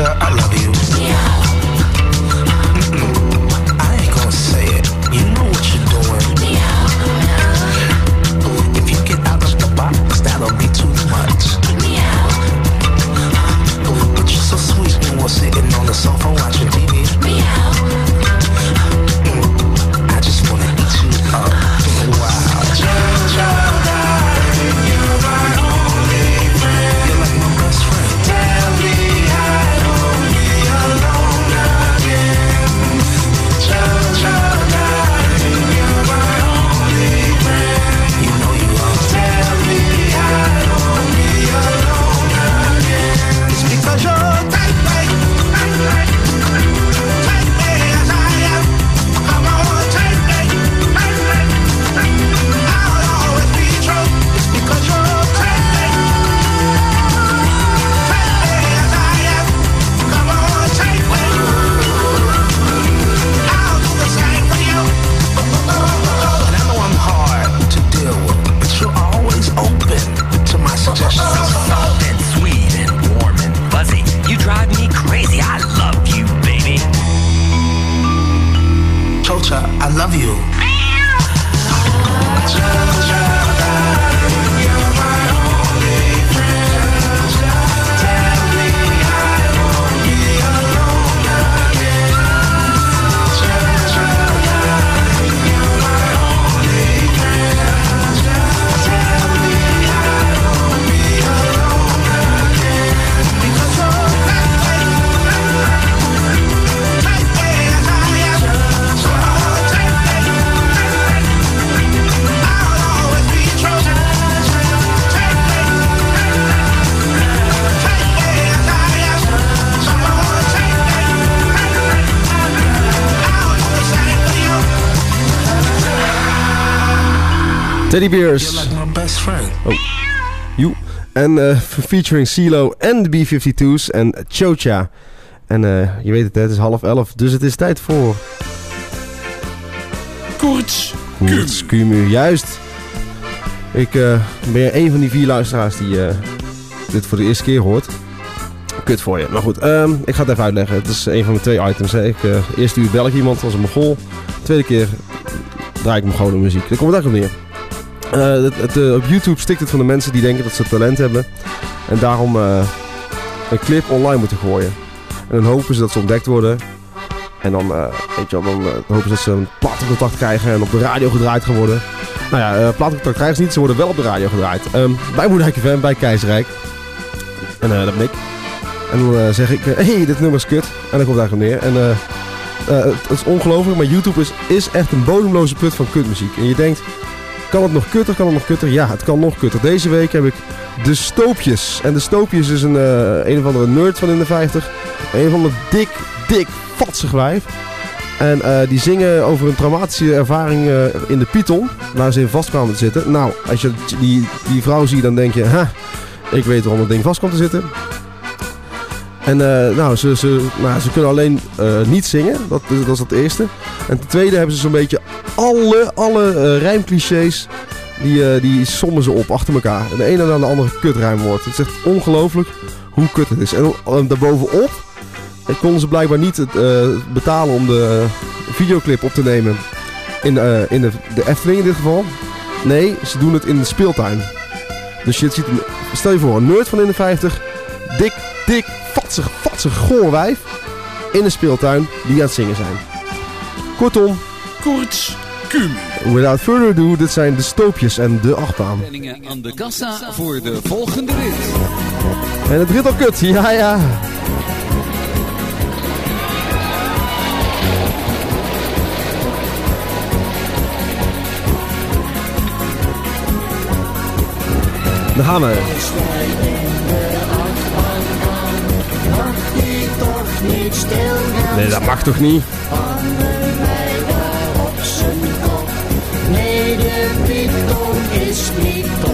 I love you. Teddy Bears. You're like my best friend. Oh. Joe. En eh, featuring CeeLo en de B-52's en Chocha. En eh, je weet het, het is half elf, dus het is tijd voor... Koorts Koerts Kumu. Juist. Ik eh, ben een van die vier luisteraars die dit voor de eerste keer hoort. Kut voor je. Maar goed, ehm, ik ga het even uitleggen. Het is een van mijn twee items. Hè. Ik, eh, eerst uur bel ik iemand als een mogol. Tweede keer draai ik me gewoon de muziek. Daar komt het eigenlijk op neer. Eh, het, eh, op YouTube stikt het van de mensen die denken dat ze talent hebben. En daarom eh, een clip online moeten gooien. En dan hopen ze dat ze ontdekt worden. En dan, weet je wel, dan hopen ze dat ze een platencontact krijgen en op de radio gedraaid gaan worden. Nou ja, eh platencontact krijgen ze niet, ze worden wel op de radio gedraaid. Ehm bij Moedijk FM, bij Keizerrijk. En dat ben ik. En dan zeg ik, hé, hey, dit nummer is kut. En dan komt daar neer. En het, het is ongelooflijk, maar YouTube is, is echt een bodemloze put van kutmuziek. En je denkt, kan het nog kutter, kan het nog kutter? Ja, het kan nog kutter. Deze week heb ik De Stoopjes. En De Stoopjes is een, eh, een of andere nerd van in de 50. Een van de dik, dik, vatsig wijf. En eh, die zingen over een traumatische ervaring eh, in de Python. Waar ze in vast kwamen te zitten. Nou, als je die, die vrouw ziet, dan denk je... Ha, ik weet waarom dat ding vast komt te zitten. En eh, nou, ze, ze, nou, ze kunnen alleen eh, niet zingen. Dat, dat is het eerste. En ten tweede hebben ze zo'n beetje alle, alle eh, rijmclichés. Die, die sommen ze op achter elkaar. En de ene na de andere kutrijmwoord. Het is echt ongelooflijk hoe kut het is. En daarbovenop konden ze blijkbaar niet betalen om de videoclip op te nemen. In, in de, de Efteling in dit geval. Nee, ze doen het in de speeltuin. Dus je ziet stel je voor, een nerd van in de 50. Dik, dik, vatsig, vatsig, goor wijf. in de speeltuin die aan het zingen zijn. Kortom, Koorts Kumu. without further ado, dit zijn de stoopjes en de achtbaan. Aan de kassa voor de volgende rit. En het rit al kut, ja ja. Daar gaan we. Nee, dat mag toch niet?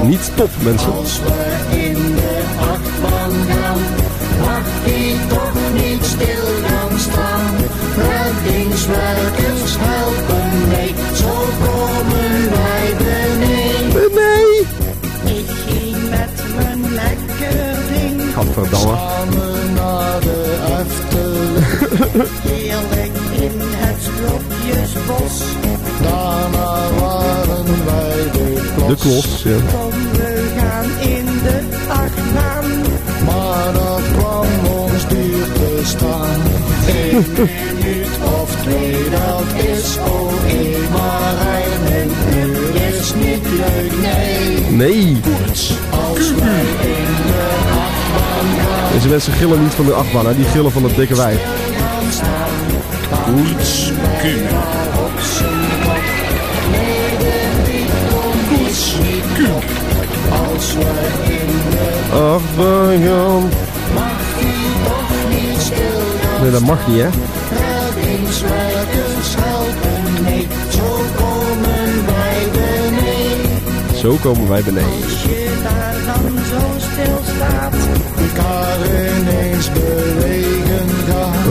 Niet top. Mensen. Als we in de achtbaan gaan, mag die toch niet stil gaan staan. Reddingswerkers helpen mee, zo komen wij beneden. Nee! Ik ging met mijn lekker ding samen naar de. Heerlijk in het Sprookjesbos, daarna waren wij de klos. De klos, ja. Kom, we gaan in de achtbaan. Maar dat kwam ons duur te staan. Eén <laughs> minuut of twee, dat is oké. Maar is niet leuk, nee. Nee. Als wij in de achtbaan gaan. Deze mensen gillen niet van de achtbaan, hè? die gillen van dat dikke wijf. Koorts Kumu. Koorts Kumu. Als we in de Achtbaan gaan. niet stil. Nee, dat mag niet, hè? Reddingswerkers helpen mee. Zo komen wij beneden.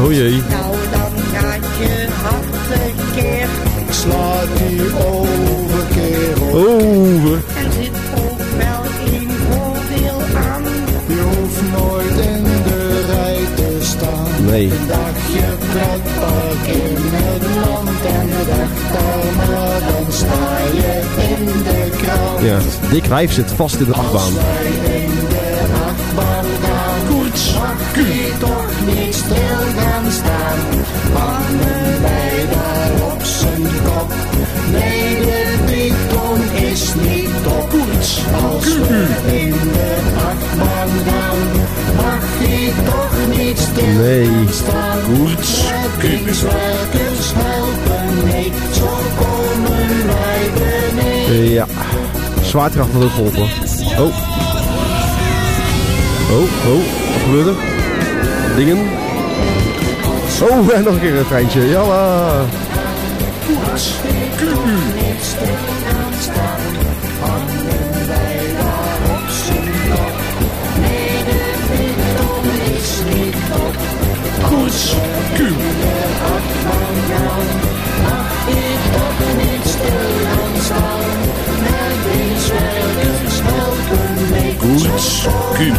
Oh jee. Nou dan gaat je een keer. Slaat die over keer op. Over. Er zit ook wel een voordeel aan. Je hoeft nooit in de rij te staan. Nee. Een dagje pretpark in het land en de dag daarna dan sta je in de krant. Ja, dik wijf zit vast in de achtbaan. Stil Nee. gaan staan. Koorts Kumu. Reddingswerkers helpen mee, zo komen wij beneden. Ja. Zwaartekracht wordt ook geholpen. Oh. Oh, oh. Wat gebeurt er? Dingen. Oh, <laughs> en nog een keer een treintje. Jalla. Koorts Kumu. Koorts Kumu. Koorts Kumu.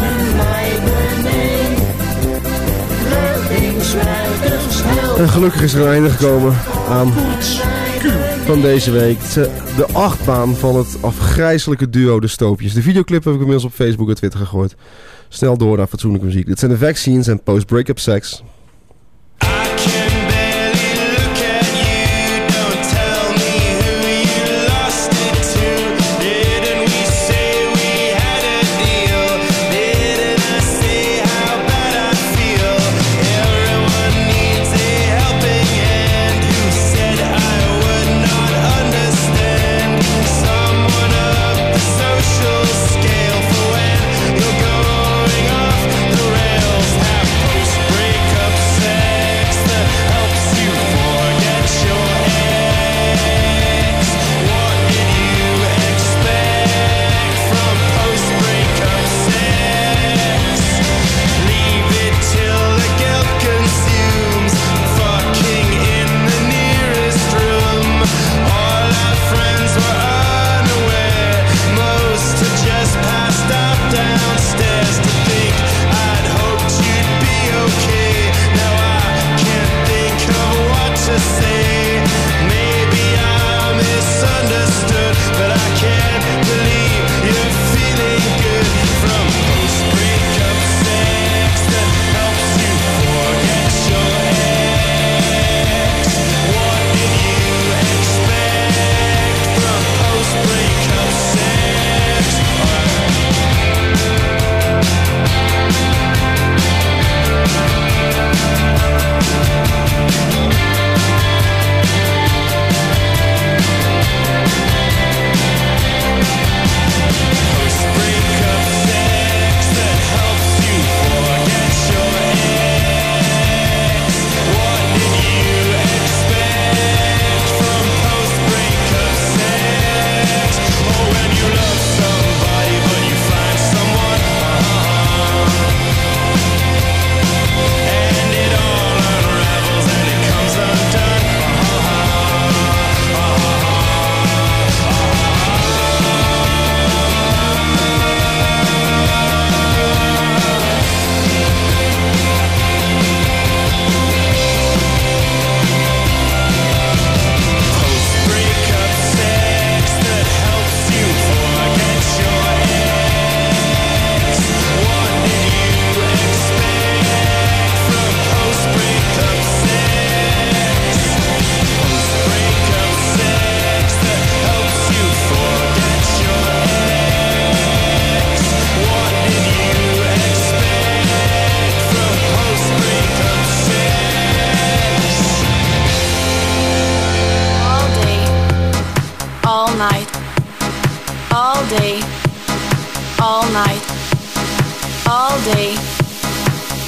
En gelukkig is er een einde gekomen aan van deze week. De achtbaan van het afgrijzelijke duo De Stoopjes. De videoclip heb ik inmiddels op Facebook en Twitter gegooid. Snel door naar fatsoenlijke muziek. Dit zijn de vaccines en post-breakup sex.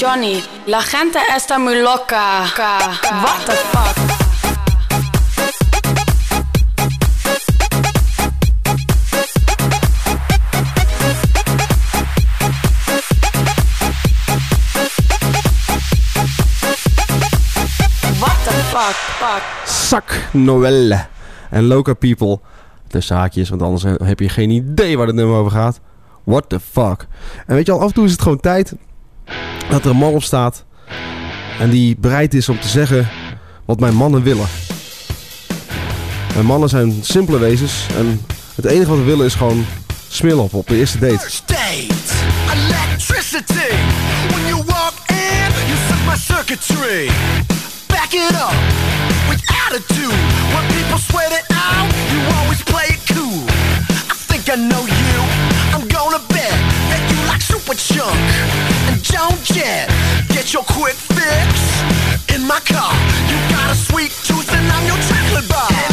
Johnny, la gente está muy loca. What the fuck? Fuck? Zak Noelle en Loca People. Tussen haakjes, want anders heb je geen idee waar het nummer over gaat. What the fuck. En weet je al, af en toe is het gewoon tijd dat er een man op staat. En die bereid is om te zeggen wat mijn mannen willen. Mijn mannen zijn simpele wezens. En het enige wat we willen is gewoon smillen op op de eerste date. State electricity. When you walk in, you set my circuitry. Back it up with attitude. When people sweat it out, you always play it cool. I think I know you. I'm gonna bet that you like super chunk don't get. Get your quick fix in my car. You got a sweet tooth and I'm your chocolate bar.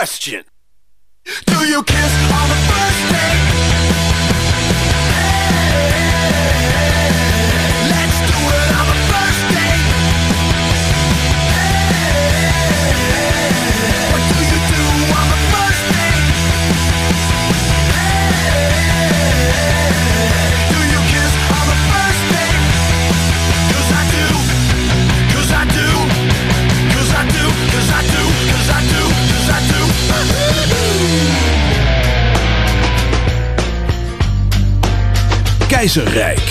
question. Keizerrijk.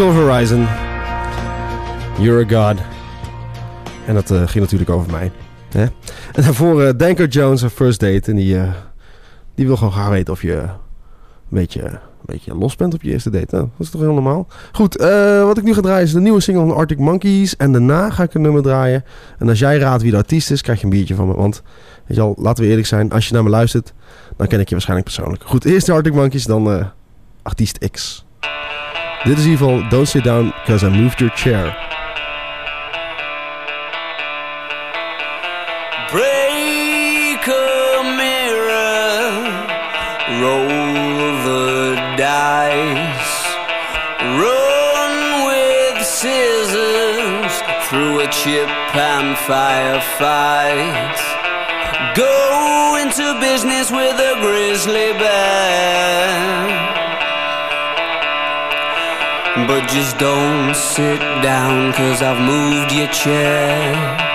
Over Horizon. You're a God. En dat eh, ging natuurlijk over mij. Hè? En daarvoor uh, Jones, een first date. En die, eh, die wil gewoon graag weten of je een beetje, een beetje los bent op je eerste date. Nou, dat is toch heel normaal? Goed, wat ik nu ga draaien is de nieuwe single van Arctic Monkeys. En daarna ga ik een nummer draaien. En als jij raadt wie de artiest is, krijg je een biertje van me. Want weet je al, laten we eerlijk zijn, als je naar me luistert, dan ken ik je waarschijnlijk persoonlijk. Goed, eerst de Arctic Monkeys, dan artiest X. Dit is Evil, Don't Sit Down, Cause I Moved Your Chair. Break a mirror, roll the dice, run with scissors through a chip and firefight. Go into business with a grizzly bear. But just don't sit down, cause I've moved your chair.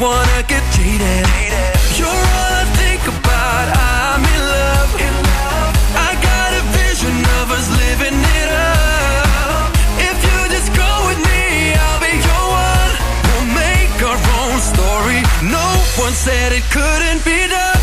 wanna get jaded. You're all I think about. I'm in love. I got a vision of us living it up. If you just go with me, I'll be your one. We'll make our own story. No one said it couldn't be done.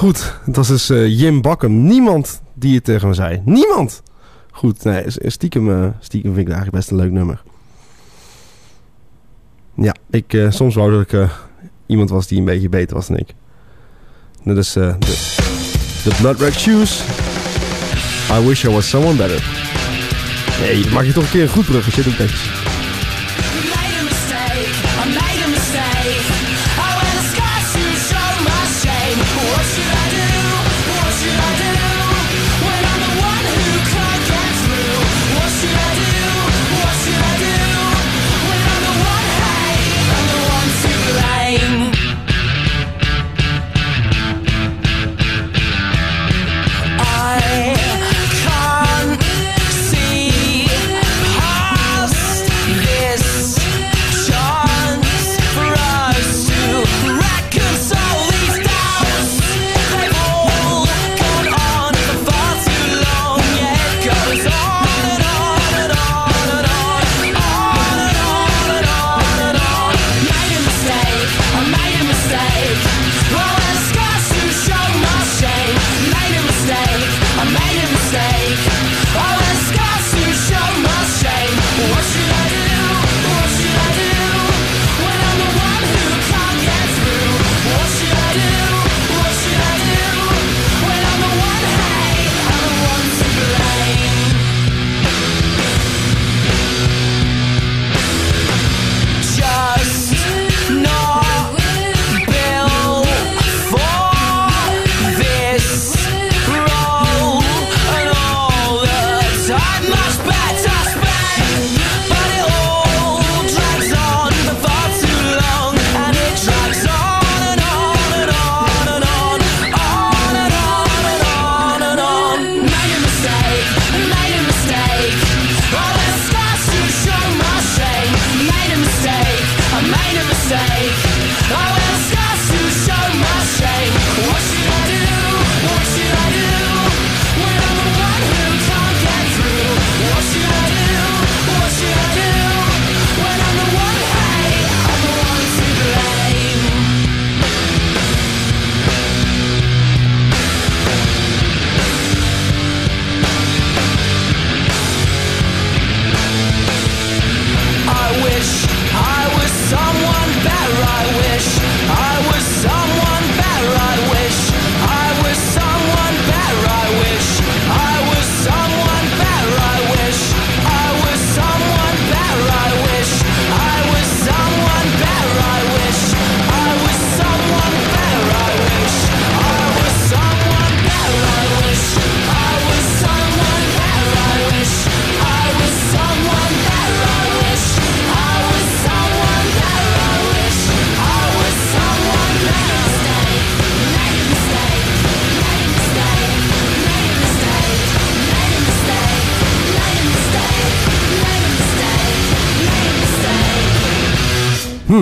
Goed, dat is eh, Jim Bakkum. Niemand die het tegen me zei. Niemand! Goed, nee, eh, stiekem, eh, stiekem vind ik het eigenlijk best een leuk nummer. Ja, ik, soms wou dat ik iemand was die een beetje beter was dan ik. Dat is de, de Blood Red Shoes. I wish I was someone better. Nee, maak je toch een keer een goed bruggetje, doe het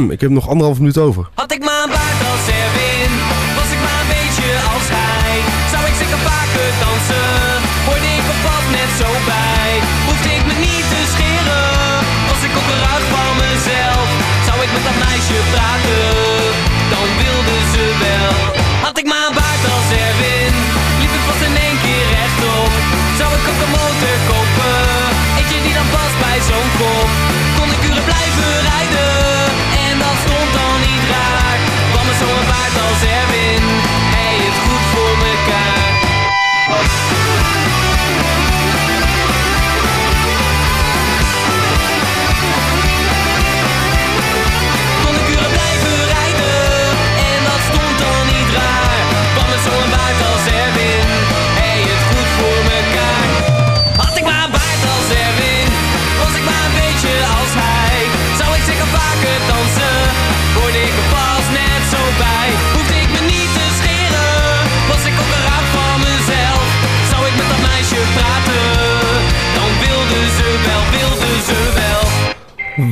ik heb nog anderhalf minuut over.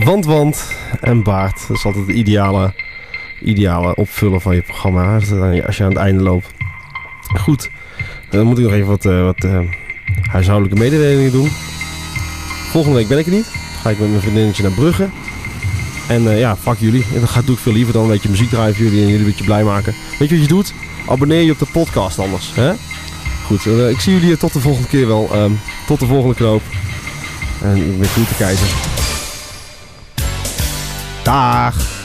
Want, want en baard. Dat is altijd het ideale, ideale opvullen van je programma. Eh, als je aan het einde loopt. Goed. Dan moet ik nog even wat, eh, wat eh, huishoudelijke mededelingen doen. Volgende week ben ik er niet. Dan ga ik met mijn vriendinnetje naar Brugge. En ja, pak jullie. En dat doe ik veel liever dan een beetje muziek draaien voor jullie en jullie een beetje blij maken. Weet je wat je doet? Abonneer je op de podcast anders. Hè? Goed, ik zie jullie tot de volgende keer wel. Ehm, tot de volgende knoop. En ik ben goed te keizer. Dag!